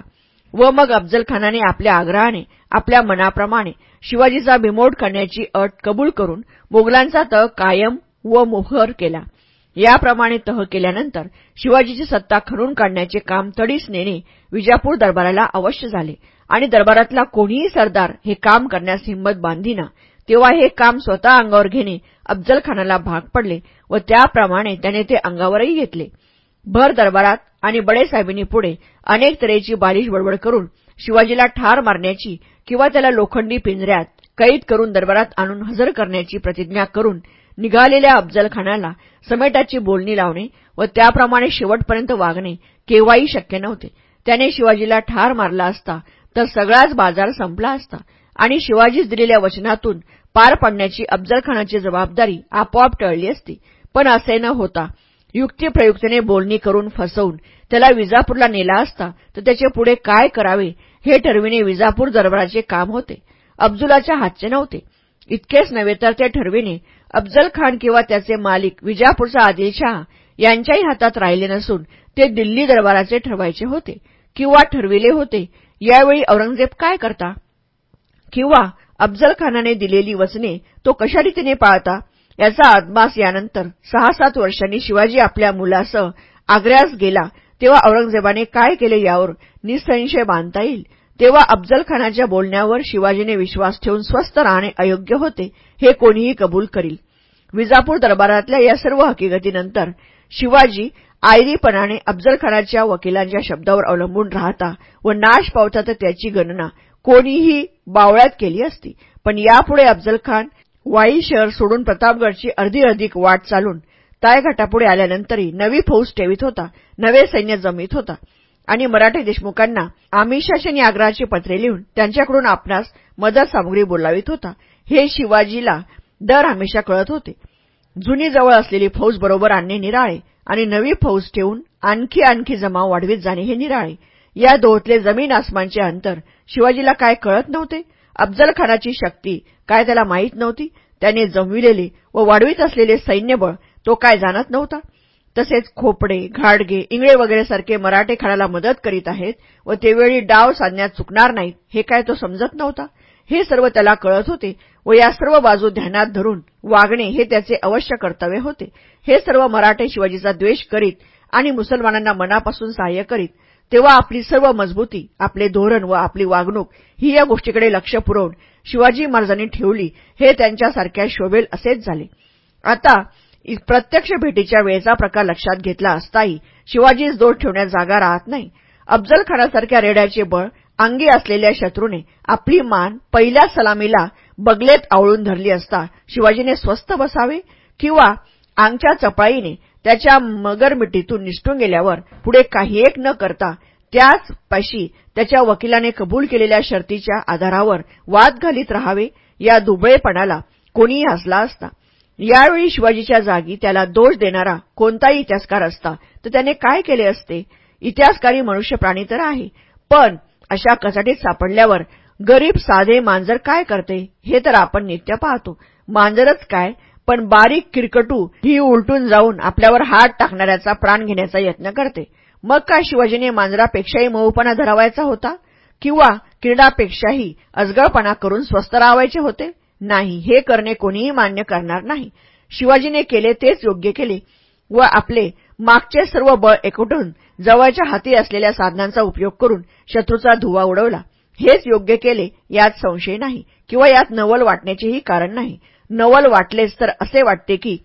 S1: व मग अफजलखानाने आपल्या आग्रहाने आपल्या मनाप्रमाणे शिवाजीचा बिमोड करण्याची अट कबूल करून मोगलांचा तह कायम व मोहर केला. याप्रमाणे तह केल्यानंतर शिवाजीची सत्ता खरून काढण्याचे काम तडीस नेणे विजापूर दरबाराला अवश्य झाले आणि दरबारातला कोणीही सरदार हे काम करण्यास हिंमत बांधीना तेव्हा हे काम स्वतः अंगावर घेणे अफजलखानाला भाग पडले व त्याप्रमाणे त्याने ते अंगावरही घेतले. भर दरबारात आणि बडेसाहेबांनी पुढे अनेक तऱ्हेची बालिश बडबड करून शिवाजीला ठार मारण्याची किंवा त्याला लोखंडी पिंजऱ्यात कैद करून दरबारात आणून हजर करण्याची प्रतिज्ञा करून निघालेल्या अफजलखानाला समेटाची बोलणी लावणे व त्याप्रमाणे शेवटपर्यंत वागणे केव्हाही शक्य नव्हते. त्याने शिवाजीला ठार मारला असता तर सगळाच बाजार संपला असता आणि शिवाजीस दिलेल्या वचनातून पार पडण्याची अफजलखानाची जबाबदारी आपोआप टळली असती. पण असे न होता युक्तिप्रयुक्तीने बोलणी करून फसवून त्याला विजापूरला नेला असता तर त्याचे पुढे काय करावे हे ठरविणे विजापूर दरबाराचे काम होते. अब्दुलाच्या हातचे नव्हते. इतकेच नव्हे तर ते ठरविणे अफजल खान किंवा त्याचे मालिक विजापूरचा आदिलशहा यांच्याही हातात राहिले नसून ते दिल्ली दरबाराचे ठरवायचे होते. किंवा ठरविले होते यावेळी औरंगजेब काय करता? किंवा अफजलखानाने दिलेली वचने तो कशा रीतीने पाळता याचा आदमास यानंतर सहा सात वर्षांनी शिवाजी आपल्या मुलासह आग्र्यास गेला तेव्हा औरंगजेबाने काय केले यावर निसंशय बांधता येईल. तेव्हा अफजलखानाच्या बोलण्यावर शिवाजीने विश्वास ठेवून स्वस्थ राहणे अयोग्य होते हे कोणीही कबूल करील. विजापूर दरबारातल्या या सर्व हकीकतीनंतर शिवाजी आयरीपणाने अफजलखानाच्या वकिलांच्या शब्दावर अवलंबून राहता व नाश पावता तर त्याची गणना कोणीही बावळ्यात केली असती. पण यापुढे अफजल खान वाई शहर सोडून प्रतापगडची अर्धी अधिक वाट चालून तायघाटापुढे आल्यानंतरही नवी फौज ठेवित होता नवे सैन्य जमीत होता. आणि मराठी देशमुखांना आमिषाशनी आग्रहाची पत्रे लिहून त्यांच्याकडून आपणास मदत सामुग्री बोलावित होता. हे शिवाजीला दर हमेशा कळत होते. जुनी जवळ असलेली फौज बरोबर आणणे निराळे आणि नवी फौज ठेवून आणखी आणखी जमाव वाढवीत जाणे हे निराळे. या दोहतले जमीन आसमानचे अंतर शिवाजीला काय कळत नव्हते? अफजलखानाची शक्ती काय त्याला माहीत नव्हती? त्याने जमविलेले व वाढवीत असलेले सैन्यबळ तो काय जाणत नव्हता? तसेच खोपडे घाडगे इंगळे वगैरे सारखे मराठे खाण्याला मदत करीत आहेत व तेवेळी डाव साधण्यात चुकणार नाहीत हे काय तो समजत नव्हता? हे सर्व त्याला कळत होते व या सर्व बाजू ध्यानात धरून वागणे हे त्याचे अवश्य कर्तव्य होते. हे सर्व मराठे शिवाजीचा द्वेष करीत आणि मुसलमानांना मनापासून सहाय्य करीत तेव्हा आपली सर्व मजबूती आपले धोरण व आपली वागणूक ही या गोष्टीकडे लक्ष पुरवून शिवाजी महाराजांनी ठेवली हे त्यांच्यासारख्या शोभेल असेच झाले. आता प्रत्यक्ष भेटीच्या वेळेचा प्रकार लक्षात घेतला असताही शिवाजीच दोष ठेवण्यात जागा राहत नाही. अफजल खानासारख्या रेड्याचे बळ अंगी असलेल्या शत्रूने आपली मान पहिल्या सलामीला बगलेत आवळून धरली असता शिवाजीने स्वस्थ बसावे? किंवा आंगच्या चपळाईने त्याच्या मगरमिटीतून निसटून गेल्यावर पुढे काही एक न करता त्याच पाशी त्याच्या वकिलाने कबूल केलेल्या शर्तीच्या आधारावर वाद घालीत राहावे या दुबळेपणाला कोणीही हसला असता. यावेळी शिवाजीच्या जागी त्याला दोष देणारा कोणताही इतिहासकार असता. तर त्याने काय केले असते? इतिहासकारी मनुष्य प्राणी तर आहे. पण अशा कसाटीत सापडल्यावर गरीब साधे मांजर काय करते? हे तर आपण नित्य पाहतो. मांजरच काय? पण बारीक किरकटू ही उलटून जाऊन आपल्यावर हात टाकणाऱ्याचा प्राण घेण्याचा यत्न करते. मग काय शिवाजीने मांजरापेक्षाही मऊपणा धरावायचा होता? किंवा क्रीडापेक्षाही अजगळपणा करून स्वस्थ राहावायचे होते? नाही हे करणे कोणीही मान्य करणार नाही. शिवाजीने केले तेच योग्य केले व आपले मागचे सर्व बळ एकवटून जवळच्या हाती असलेल्या साधनांचा उपयोग करून शत्रूचा धुवा उडवला. हेच योग्य केले यात संशय नाही किंवा यात नवल वाटण्याचेही कारण नाही. नवल वाटलेच तर असे वाटते की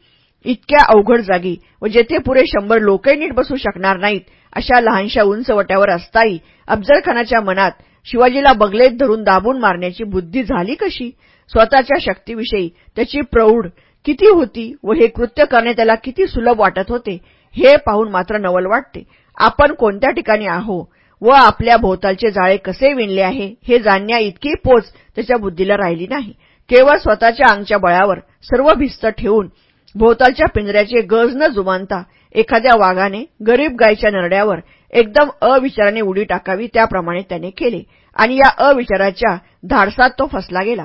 S1: इतक्या अवघड जागी व जेथे पुरे शंभर लोकही नीट बसू शकणार नाहीत अशा लहानशा उंचवट्यावर असताही अफजलखानाच्या मनात शिवाजीला बगलेत धरून दाबून मारण्याची बुद्धी झाली कशी? स्वतःच्या शक्तीविषयी त्याची प्रौढ किती होती व हे कृत्य करणे त्याला किती सुलभ वाटत होते हे पाहून मात्र नवल वाटते. आपण कोणत्या ठिकाणी आहो व आपल्या भोवतालचे जाळे कसे विणले आहे हे जाणण्या इतकी पोच त्याच्या बुद्धीला राहिली नाही. केवळ स्वतःच्या अंगच्या बळावर सर्व भिस्त ठेवून भोवतालच्या पिंजऱ्याचे गज न जुमानता एखाद्या वाघाने गरीब गायच्या नरड्यावर एकदम अविचाराने उडी टाकावी त्याप्रमाणे त्याने केले. आणि या अविचाराच्या धाडसात तो फसला गेला.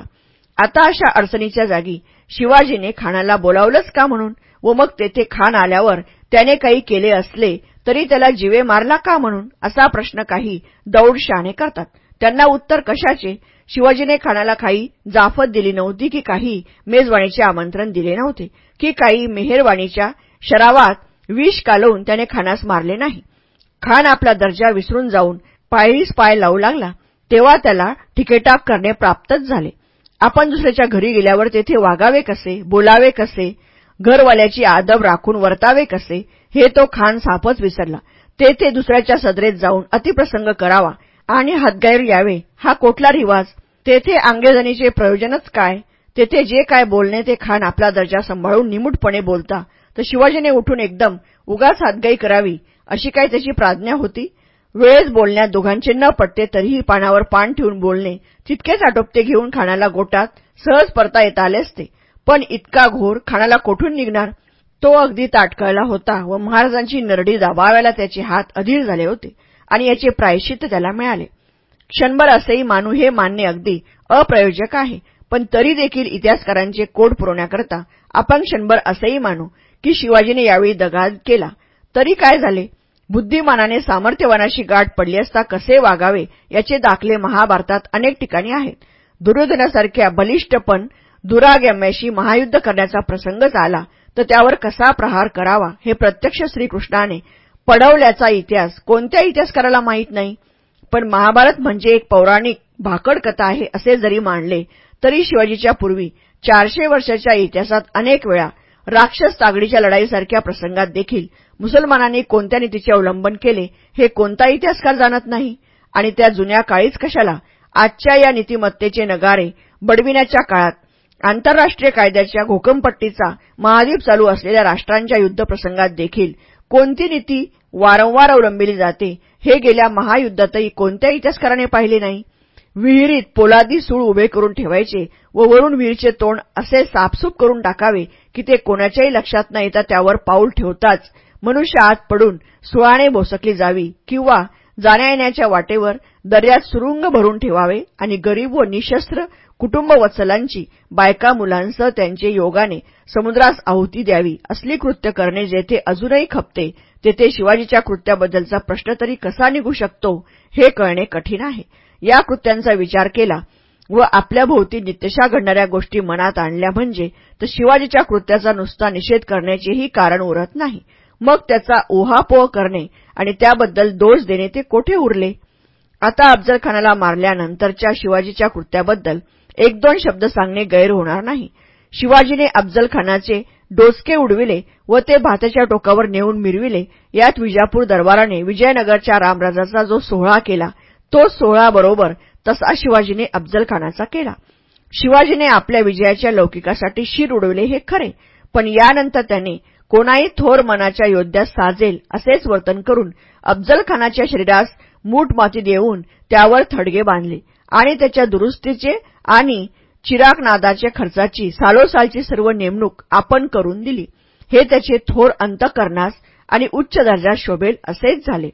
S1: आता अशा अडचणीच्या जागी शिवाजीने खानाला बोलावलंच का म्हणून? व मग तेथे खान आल्यावर त्याने काही केले असले तरी त्याला जीवे मारला का म्हणून? असा प्रश्न काही दौडशाने करतात. त्यांना उत्तर कशाचे? शिवाजीने खानाला काही जाफत दिली नव्हती की काही मेजवाणीचे आमंत्रण दिले नव्हते की काही मेहरवाणीच्या शरावात विष कालवून त्याने खानास मारले नाही. खान आपला दर्जा विसरून जाऊन पायरीस पाय लावू लागला तेव्हा त्याला ठिकेटाक करणे प्राप्तच झाले. आपण दुसऱ्याच्या घरी गेल्यावर तेथे वागावे कसे बोलावे कसे घरवाल्याची आदब राखून वर्तावे कसे हे तो खान सापच विसरला. तेथे दुसऱ्याच्या सदरेत जाऊन अतिप्रसंग करावा आणि हातगैर यावे. हा कोठला रिवाज? तेथे आंगेजणीचे प्रयोजनच काय? तेथे जे काय बोलणे ते खान आपला दर्जा सांभाळून निमूटपणे बोलता. तर शिवाजीने उठून एकदम उगाच हातगाई करावी अशी काय त्याची प्राज्ञा होती? वेळेस बोलण्यात दोघांचे न पटते तरीही पानावर पान ठेवून बोलणे तितकेच आटोपते घेऊन खानाला गोटात सहज परता येता आले असते. पण इतका घोर खानाला कोठून निघणार? तो अगदी ताटकळला होता व महाराजांची नरडी दाबाव्याला त्याचे हात अधीर झाले होते. आणि याचे प्रायश्चित्त त्याला मिळाले. क्षणभर असेही मानू हे मानणे अगदी अप्रयोजक आहे पण तरी देखील इतिहासकारांचे कोड पुरवण्याकरता आपण क्षणभर असेही मानू की शिवाजीने यावेळी दगा केला. तरी काय झाले? बुद्धिमानाने सामर्थ्यवानाशी गाठ पडली असता कसे वागावे याचे दाखले महाभारतात अनेक ठिकाणी आहेत. दुर्योधनासारख्या बलिष्ठ पण दुरागम्याशी महायुद्ध करण्याचा प्रसंगच आला तर त्यावर कसा प्रहार करावा हे प्रत्यक्ष श्रीकृष्णाने पडवल्याचा इतिहास. कोणत्या इतिहासकाराला माहीत नाही? पण महाभारत म्हणजे एक पौराणिक भाकड कथा आहे असे जरी मानले तरी शिवाजीच्या पूर्वी चारशे वर्षाच्या इतिहासात अनेक वेळा राक्षस तागडीच्या लढाईसारख्या प्रसंगात देखील मुसलमानांनी कोणत्या नीतीचे अवलंबन केले हे कोणता इतिहासकार जाणत नाही? आणि त्या जुन्या काळीच कशाला आजच्या या नीतिमत्तेचे नगारे बडविण्याच्या काळात आंतरराष्ट्रीय कायद्याच्या घोकमपट्टीचा महाद्वीप चालू असलेल्या राष्ट्रांच्या युद्धप्रसंगात देखील कोणती नीती वारंवार अवलंबिली जाते? हे गेल्या महायुद्धातही कोणत्या इतिहासकाराने पाहिले नाही. विहिरीत पोलादी सूळ उभे करून ठेवायचे व वरून विहिरीचे तोंड असे साफसूप करून टाकावे की ते कोणाच्याही लक्षात न येता त्यावर पाऊल ठेवताच मनुष्य आत पडून सुळाने भोसकली जावी किंवा जाण्या येण्याच्या वाटेवर दर्यात सुरुंग भरून ठेवावे आणि गरीब व निशस्त्र कुटुंब वत्सलांची बायका मुलांसह त्यांचे योगाने समुद्रास आहुती द्यावी असली कृत्य करणे जेथे अजूनही खपते तेथे शिवाजीच्या कृत्याबद्दलचा प्रश्न तरी कसा निघू शकतो हे कळणे कठीण आहे. या कृत्यांचा विचार केला व आपल्या भोवती नित्यशा घडणाऱ्या गोष्टी मनात आणल्या म्हणजे तर शिवाजीच्या कृत्याचा नुसता निषेध करण्याचेही कारण उरत नाही. मग त्याचा ओहापोह करणे आणि त्याबद्दल दोष देणे ते कोठे उरले? आता अफजलखानाला मारल्यानंतरच्या शिवाजीच्या कृत्याबद्दल एक दोन शब्द सांगणे गैर होणार नाही. शिवाजीने अफजलखानाचे डोसके उडविले व ते भाताच्या टोकावर नेऊन मिरविले. यात विजापूर दरबाराने विजयनगरच्या रामराजाचा जो सोहळा केला तो सोहळाबरोबर तसा शिवाजीने अफजलखानाचा केला. शिवाजीने आपल्या विजयाच्या लौकिकासाठी शिर उडविले हे खरे पण यानंतर त्याने कोणाही थोर मनाच्या योद्ध्यास साजेल असेच वर्तन करून अफजलखानाच्या शरीरास मूठ माती देऊन त्यावर थडगे बांधले आणि त्याच्या दुरुस्तीचे आणि चिरागनादाच्या खर्चाची सालोसालची सर्व नेमणूक आपण करून दिली. हे त्याचे थोर अंतकरणास आणि उच्च दर्जात शोभेल असेच झाले.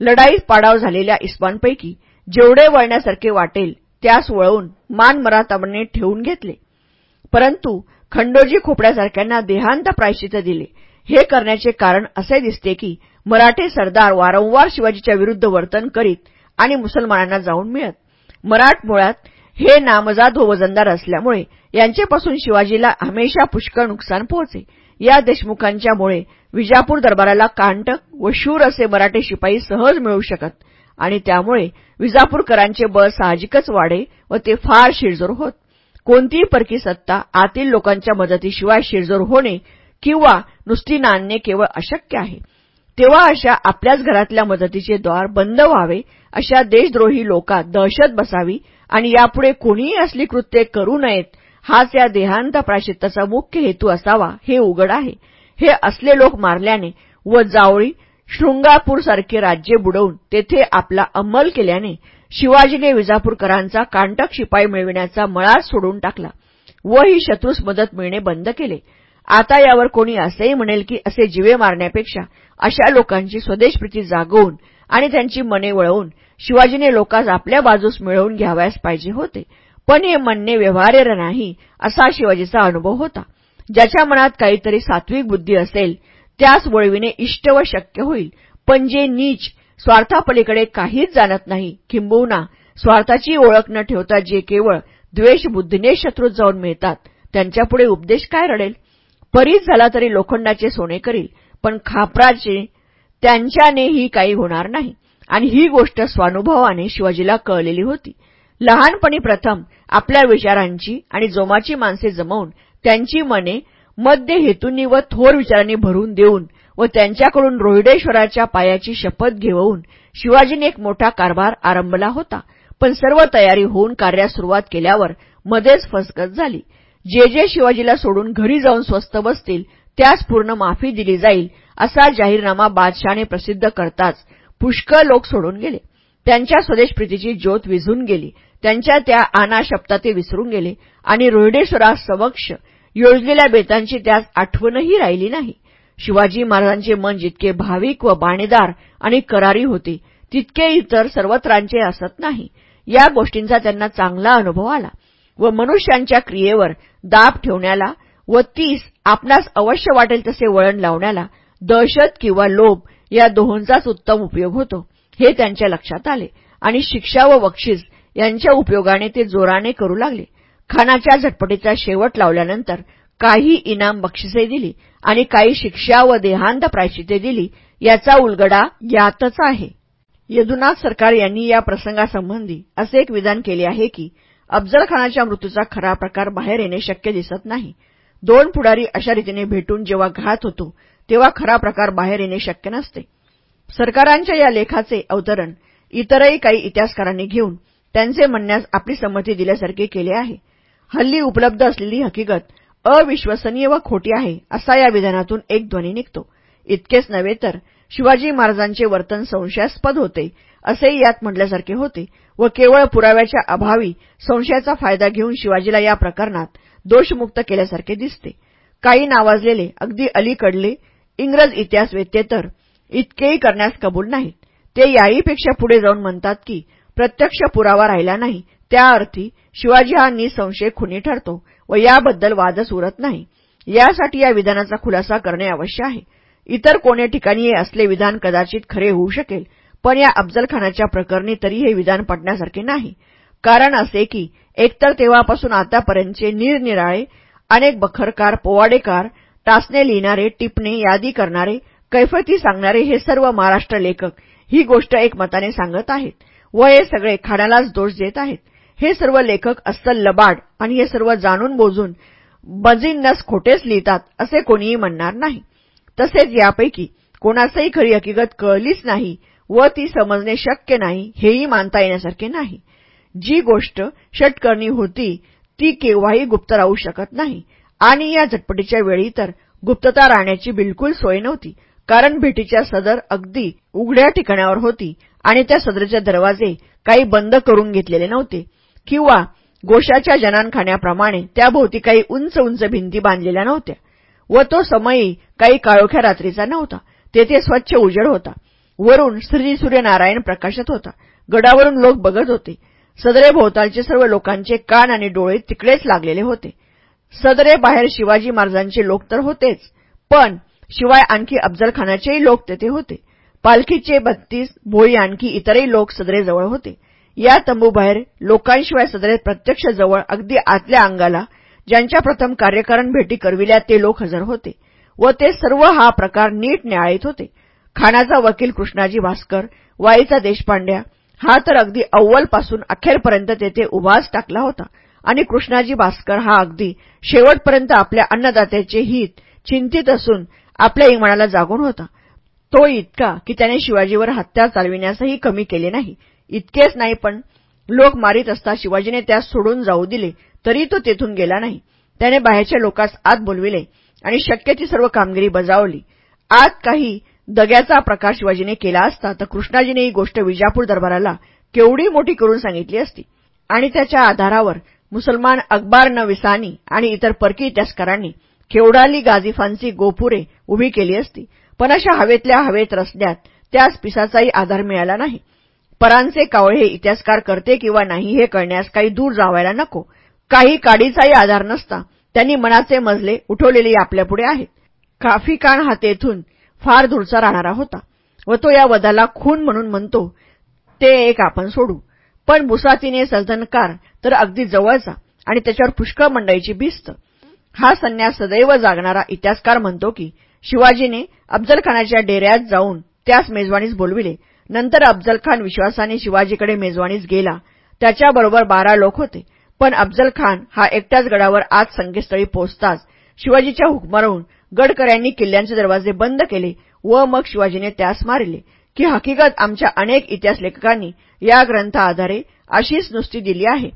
S1: लढाईत पाडाव झालेल्या इस्मांपैकी जेवढे वळण्यासारखे वाटेल त्यास वळवून मानमराताबने ठेवून घेतले. परंतु खंडोजी खोपड्यासारख्यांना देहांत प्रायश्चित दिले. हे करण्याचे कारण असे दिसते की मराठे सरदार वारंवार शिवाजीच्या विरुद्ध वर्तन करीत आणि मुसलमानांना जाऊन मिळत. मराठ मुळात हे नामजाद व वजनदार असल्यामुळे यांचेपासून शिवाजीला हमेशा पुष्कळ नुकसान पोहोचे या देशमुखांच्यामुळे विजापूर दरबाराला कांटक व शूर असे मराठे शिपाई सहज मिळू शकत आणि त्यामुळे विजापूरकरांचे बळ साहजिकच वाढे व ते फार शिरजोर होत. कोणतीही परकी सत्ता आतील लोकांच्या मदतीशिवाय शिरजोर होणे किंवा नुसती नाणणे केवळ अशक्य आहे. तेव्हा अशा आपल्याच घरातल्या मदतीचे द्वार बंद व्हावे अशा देशद्रोही लोकात दहशत बसावी आणि यापुढे कोणीही असली कृत्ये करू नयेत हाच या देहांत प्राशित्ताचा मुख्य हेतू असावा हे उघड आहे. हे असले लोक मारल्याने व जावळी शृंगापूरसारखे राज्य बुडवून तेथे आपला अंमल केल्याने शिवाजीने विजापूरकरांचा कांटक शिपाई मिळविण्याचा मळाच सोडून टाकला व ही शत्रूस मदत मिळणे बंद केले. आता यावर कोणी असेही म्हणेल की असे जिवे मारण्यापेक्षा अशा लोकांची स्वदेशप्रीती जागवून आणि त्यांची मने वळवून शिवाजीने लोकांस आपल्या बाजूस मिळवून घ्यावयास पाहिजे होते. पण हे म्हणणे व्यवहार्य नाही असा शिवाजीचा अनुभव होता. ज्याच्या मनात काहीतरी सात्विक बुद्धी असेल त्यास वळविणे इष्ट व शक्य होईल. पण जे नीच स्वार्थापलीकडे काहीच जाणत नाही किंबहुना स्वार्थाची ओळख न ठेवता जे केवळ द्वेषबुद्धीने शत्रूत जाऊन मिळतात त्यांच्यापुढे उपदेश काय रडेल? परीच झाला तरी लोखंडाचे सोने करील पण खापराचे त्यांच्यानेही काही होणार नाही. आणि ही गोष्ट स्वानुभवाने शिवाजीला कळलेली होती. लहानपणी प्रथम आपल्या विचारांची आणि जोमाची माणसे जमवून त्यांची मने मध्य हेतूंनी व थोर विचारांनी भरून देऊन व त्यांच्याकडून रोहिडेश्वराच्या पायाची शपथ घेऊन शिवाजीने एक मोठा कारभार आरंभला होता. पण सर्व तयारी होऊन कार्यास सुरुवात केल्यावर मध्येच फसगत झाली. जे जे शिवाजीला सोडून घरी जाऊन स्वस्त बसतील त्यास पूर्ण माफी दिली जाईल असा जाहीरनामा बादशाने प्रसिद्ध करताच पुष्कळ लोक सोडून गेले. त्यांच्या स्वदेशप्रीतीची ज्योत विझून गेली. त्यांच्या त्या आना विसरून गेले. आणि रोहिडेश्वरास समक्ष योजलेल्या बेतांची त्यास आठवणही राहिली नाही. शिवाजी महाराजांचे मन जितके भाविक व बाणेदार आणि करारी होते तितके इतर सर्वत्रांचे असत नाही. या गोष्टींचा त्यांना चांगला अनुभव आला. व मनुष्यांच्या क्रियेवर दाब ठेवण्याला व तीस आपणास अवश्य वाटेल तसे वळण लावण्याला दहशत किंवा लोभ या दोहोंचाच उत्तम उपयोग होतो. हे त्यांच्या लक्षात आले आणि शिक्षा व बक्षीस यांच्या उपयोगाने ते जोराने करू लागले. खानाच्या झटपटीचा शेवट लावल्यानंतर काही इनाम बक्षिसे दिली आणि काही शिक्षा व देहांत प्रायश्चिते दिली याचा उलगडा यातच आहे. यदुनाथ सरकार यांनी या प्रसंगासंबंधी असे एक विधान केले आहे की अफजल खानाच्या मृत्यूचा खरा प्रकार बाहेर येणे शक्य दिसत नाही. दोन पुढारी अशा रीतीने भेटून जेव्हा घात होतो तेव्हा खरा प्रकार बाहेर येणे शक्य नसते. सरकारांच्या या लेखाचे अवतरण इतरही काही इतिहासकारांनी घेऊन त्यांचे म्हणण्यास आपली संमती दिल्यासारखे केले आहे. हल्ली उपलब्ध असलेली हकीकत अविश्वसनीय व खोटी आहे असा या विधानातून एक ध्वनी निघतो. इतकेच नव्हे तर शिवाजी महाराजांचे वर्तन संशयास्पद होते असेही यात म्हटल्यासारखे होते व केवळ पुराव्याच्या अभावी संशयाचा फायदा घेऊन शिवाजीला या प्रकरणात दोषमुक्त केल्यासारखे दिसते. काही नावाजलेले अगदी अलीकडले इंग्रज इतिहासवेत्ते तर इतकेही करण्यास कबूल नाहीत. ते याहीपेक्षा पुढे जाऊन म्हणतात की प्रत्यक्ष पुरावा राहिला नाही त्या अर्थी शिवाजी हा निसंशय खुनी ठरतो व याबद्दल वादच उरत नाही. यासाठी या विधानाचा खुलासा करणे आवश्यक आहे. इतर कोण्या ठिकाणी असले विधान कदाचित खरे होऊ शकेल पण या अफजलखानाच्या प्रकरणी तरी हे विधान पटण्यासारखे नाही. कारण असे की एकतर तेव्हापासून आतापर्यंतचे निरनिराळे अनेक बखरकार पोवाडेकार टाचणे लिहिणारे टिपणे यादी करणारे कैफती सांगणारे हे सर्व महाराष्ट्र लेखक ही गोष्ट एकमताने सांगत आहेत व हे सगळे खाण्यालाच दोष देत आहेत. हे सर्व लेखक अस्सल लबाड आणि हे सर्व जाणून बोजून बजिन्नस खोटेच लिहितात असे कोणीही म्हणणार नाही. तसेच यापैकी कोणासही खरी हकीकत कळलीच नाही व ती समजणे शक्य नाही हेही मानता येण्यासारखे नाही. जी गोष्ट षटकर्णी होती ती केव्हाही गुप्त राहू शकत नाही. आणि या झटपटीच्या वेळी तर गुप्तता राहण्याची बिलकुल सोय नव्हती कारण भेटीच्या सदर अगदी उघड्या ठिकाणावर होती आणि त्या सदरचे दरवाजे काही बंद करून घेतलेले नव्हते. किंवा गोशाच्या जनानखान्याप्रमाणे त्याभोवती काही उंच उंच भिंती बांधलेल्या नव्हत्या. व तो समयही काही काळोख्या रात्रीचा नव्हता. तेथे स्वच्छ उजेड होता. वरून श्री सूर्यनारायण प्रकाशत होता. गडावरून लोक बघत होते. सदरे भोवतालचे सर्व लोकांचे कान आणि डोळे तिकडेच लागलेले होते. सदरे बाहेर शिवाजी महाराजांचे लोक तर होतेच पण शिवाय आणखी अफजलखानाचेही लोक तेथे होते. पालखीचे बत्तीस भोई आणखी इतरही लोक सदरेजवळ होते. या तंबूबाहेर लोकांशिवाय सदरेत प्रत्यक्ष जवळ अगदी आतल्या अंगाला ज्यांच्या प्रथम कार्यकारण भेटी करविल्या ते लोक हजर होते व ते सर्व हा प्रकार नीट न्याळीत होते. खानाचा वकील कृष्णाजी भास्कर वाईचा देशपांड्या हा तर अगदी अव्वलपासून अखेरपर्यंत तेथे उभाच टाकला होता आणि कृष्णाजी भास्कर हा अगदी शेवटपर्यंत आपल्या अन्नदात्याचे हित चिंतित असून आपल्या इंगणाला जागून होता. तो इतका की त्याने शिवाजीवर हत्या चालविण्यासही कमी केले नाही. इतकेच नाही पण लोक मारीत असता शिवाजीने त्यास सोडून जाऊ दिले. तरी तो तेथून गेला नाही. त्याने बाहेरच्या लोकांस आत बोलविले आणि शक्य ती सर्व कामगिरी बजावली. आत काही दग्याचा प्रकार शिवाजीने केला असता तर कृष्णाजीने ही गोष्ट विजापूर दरबाराला केवढी मोठी करून सांगितली असती. आणि त्याच्या आधारावर मुसलमान अकबार न विसानी आणि इतर परकी इतिहासकारांनी खेवडाली गाजिफांची गोपुरे उभी केली असती. पण अशा हवेतल्या हवेत रचण्यात त्यास पिसाचाही आधार मिळाला नाही. परांचे कावळे हे इतिहासकार करते किंवा नाही हे कळण्यास काही दूर जावायला नको. काही काडीचाही आधार नसता. त्यांनी मनाचे मजले उठवलेले आपल्यापुढे आहेत. काफी काण हा तेथून फार दूरचा राहणारा होता व तो या वदाला खून म्हणून म्हणतो ते एक आपण सोडू. पण बुसातीने सल्तनकार तर अगदी जवळचा आणि त्याच्यावर पुष्कळ मंडळीची भिस्त. हा संन्यास सदैव जागणारा इतिहासकार म्हणतो की शिवाजीने अफजलखानाच्या डेऱ्यात जाऊन त्यास मेजवानीस बोलविले. नंतर अफजलखान विश्वासाने शिवाजीकडे मेजवानीस गेला. त्याच्याबरोबर बारा लोक होते. पण अफजल खान हा एकट्याच गडावर आज संकेतस्थळी पोहोचताच शिवाजीच्या हुकमावरून गडकऱ्यांनी किल्ल्यांचे दरवाजे बंद केले व मग शिवाजीने त्यास मारले. की हकीकत आमच्या अनेक इतिहास लेखकांनी या ग्रंथाआधारे अशीच नुसती दिली आहे.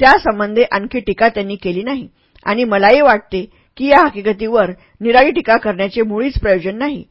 S1: त्यासंबंधी आणखी टीका त्यांनी केली नाही. आणि मलाही वाटते की या हकीकतीवर निराळी टीका करण्याचे मुळीच प्रयोजन नाही.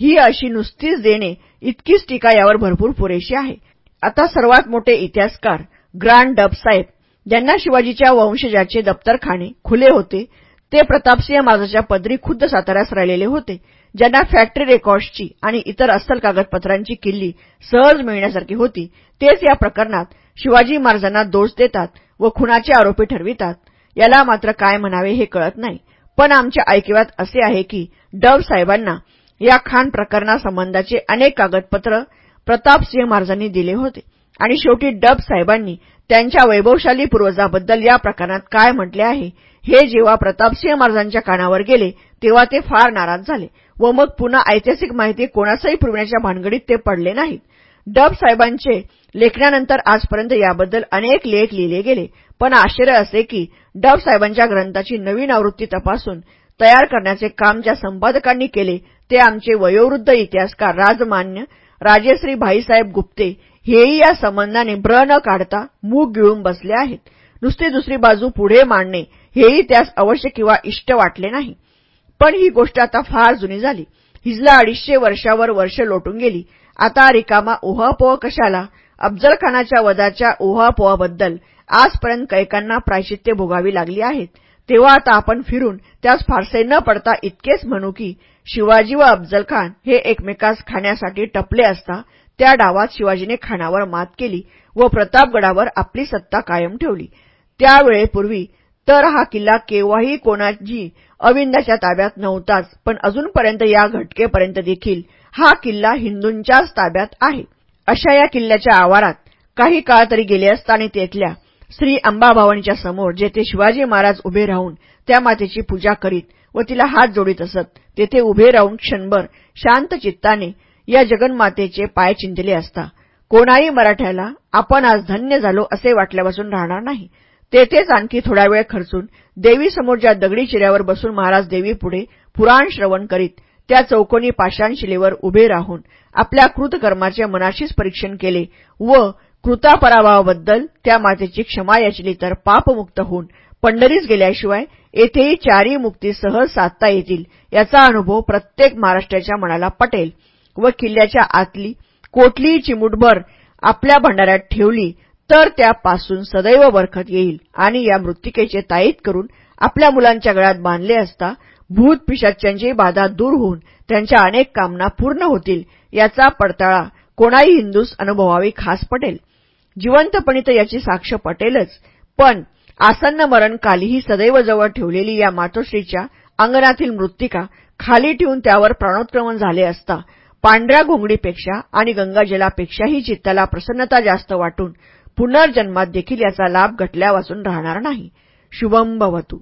S1: ही अशी नुसतीच देणे इतकीच टीका यावर भरपूर पुरेशी आहे. आता सर्वात मोठे इतिहासकार ग्रांड डब साहेब ज्यांना शिवाजीच्या वंशजाचे दप्तरखाने खुले होते ते प्रतापसिंह महाराजाच्या पदरी खुद्द साताऱ्यास राहिलेले होते ज्यांना फॅक्टरी रेकॉर्ड्सची आणि इतर अस्सल कागदपत्रांची किल्ली सहज मिळण्यासारखी होती तेच या प्रकरणात शिवाजी महाराजांना दोष देतात व खुनाचे आरोपी ठरवितात. याला मात्र काय म्हणावे हे कळत नाही. पण आमच्या ऐकिवात असे आहे की डब साहेबांना या खान प्रकरणासंबंधाचे अनेक कागदपत्र प्रतापसिंह महाराजांनी दिले होते आणि शेवटी डब साहेबांनी त्यांच्या वैभवशाली पूर्वजाबद्दल या प्रकरणात काय म्हटले आहे? हे जेव्हा प्रतापसिंह महाराजांच्या कानावर गेले तेव्हा ते फार नाराज झाले व मग पुन्हा ऐतिहासिक माहिती कोणासही पुरविण्याच्या भानगडीत ते पडले नाहीत. डब साहेबांचे लेखनानंतर आजपर्यंत याबद्दल अनेक लेख लिहिले गेले पण आश्चर्य असे की डब साहेबांच्या ग्रंथाची नवीन आवृत्ती तपासून तयार करण्याचे काम ज्या संपादकांनी केले ते आमचे वयोवृद्ध इतिहासकार राजमान्य राजेश्री भाईसाहेब गुप्ते हेही या संबंधाने ब्र न काढता मूग गिळून बसले आहेत. नुसती दुसरी बाजू पुढे मांडणे हेही त्यास अवश्य किंवा इष्ट वाटले नाही. पण ही गोष्ट आता फार जुनी झाली. हिजला अडीचशे वर्षावर वर्ष लोटून गेली. आता रिकामा ओहापोह कशाला? अफजलखानाच्या वदाच्या ओहापोहाबद्दल आजपर्यंत कैकांना प्रायचित्य भोगावी लागली आहेत. तेव्हा आता आपण फिरून त्यास फारसे न पडता इतकेच म्हणू की शिवाजी व अफजलखान हे एकमेकास खाण्यासाठी टपले असता त्या डावात शिवाजीने खानावर मात केली व प्रतापगडावर आपली सत्ता कायम ठेवली. त्यावेळेपूर्वी तर हा किल्ला केव्हाही कोणाची अविंदाच्या ताब्यात नव्हताच पण अजूनपर्यंत या घटकेपर्यंत देखील हा किल्ला हिंदूंच्याच ताब्यात आहे. अशा या किल्ल्याच्या आवारात काही काळ तरी गेले असता आणि तेथल्या श्री अंबाभवानीच्या समोर जेथे शिवाजी महाराज उभे राहून त्या मातेची पूजा करीत व तिला हात जोडीत असत तेथे उभे राहून क्षणभर शांत चित्ताने या जगन्मातेचे पाय चिंतले असता. कोणाही मराठ्याला आपण आज धन्य झालो असे वाटल्यापासून राहणार नाही. तेथेच आणखी थोडा वेळ खर्चून देवीसमोर ज्या दगडी चिऱ्यावर बसून महाराज देवीपुढे पुराण श्रवण करीत त्या चौकोनी पाषाणशिलेवर उभे राहून आपल्या कृतकर्माचे मनाशीच परीक्षण केले व कृतापराभावाबद्दल त्या मातेची क्षमा याचली तर पापमुक्त होऊन पंढरीस गेल्याशिवाय येथेही चारी मुक्ती सहज साधता येतील याचा अनुभव प्रत्येक महाराष्ट्राच्या मनाला पटेल. व किल्ल्याच्या आतली कोठलीही चिमुटभर आपल्या भंडाऱ्यात ठेवली तर त्यापासून सदैव बरखत येईल आणि या मृत्तिकेचे ताईत करून आपल्या मुलांच्या गळ्यात बांधले असता भूत पिशाच्यांची बाधा दूर होऊन त्यांच्या अनेक कामना पूर्ण होतील याचा पडताळा कोणाही हिंदूस अनुभवावी खास पटेल. जिवंतपणी तर याची साक्ष पटेलच पण आसन्न मरणकालीही सदैव जवळ ठेवलेली या मातोश्रीच्या अंगणातील मृत्तिका खाली ठेवून त्यावर प्राणोत्क्रमण झाले असता पांढऱ्या घोंगडीपेक्षा आणि गंगाजलापेक्षाही चित्ताला प्रसन्नता जास्त वाटून पुनर्जन्मात देखील याचा लाभ घटल्यावाचून राहणार नाही. शुभम भवतू.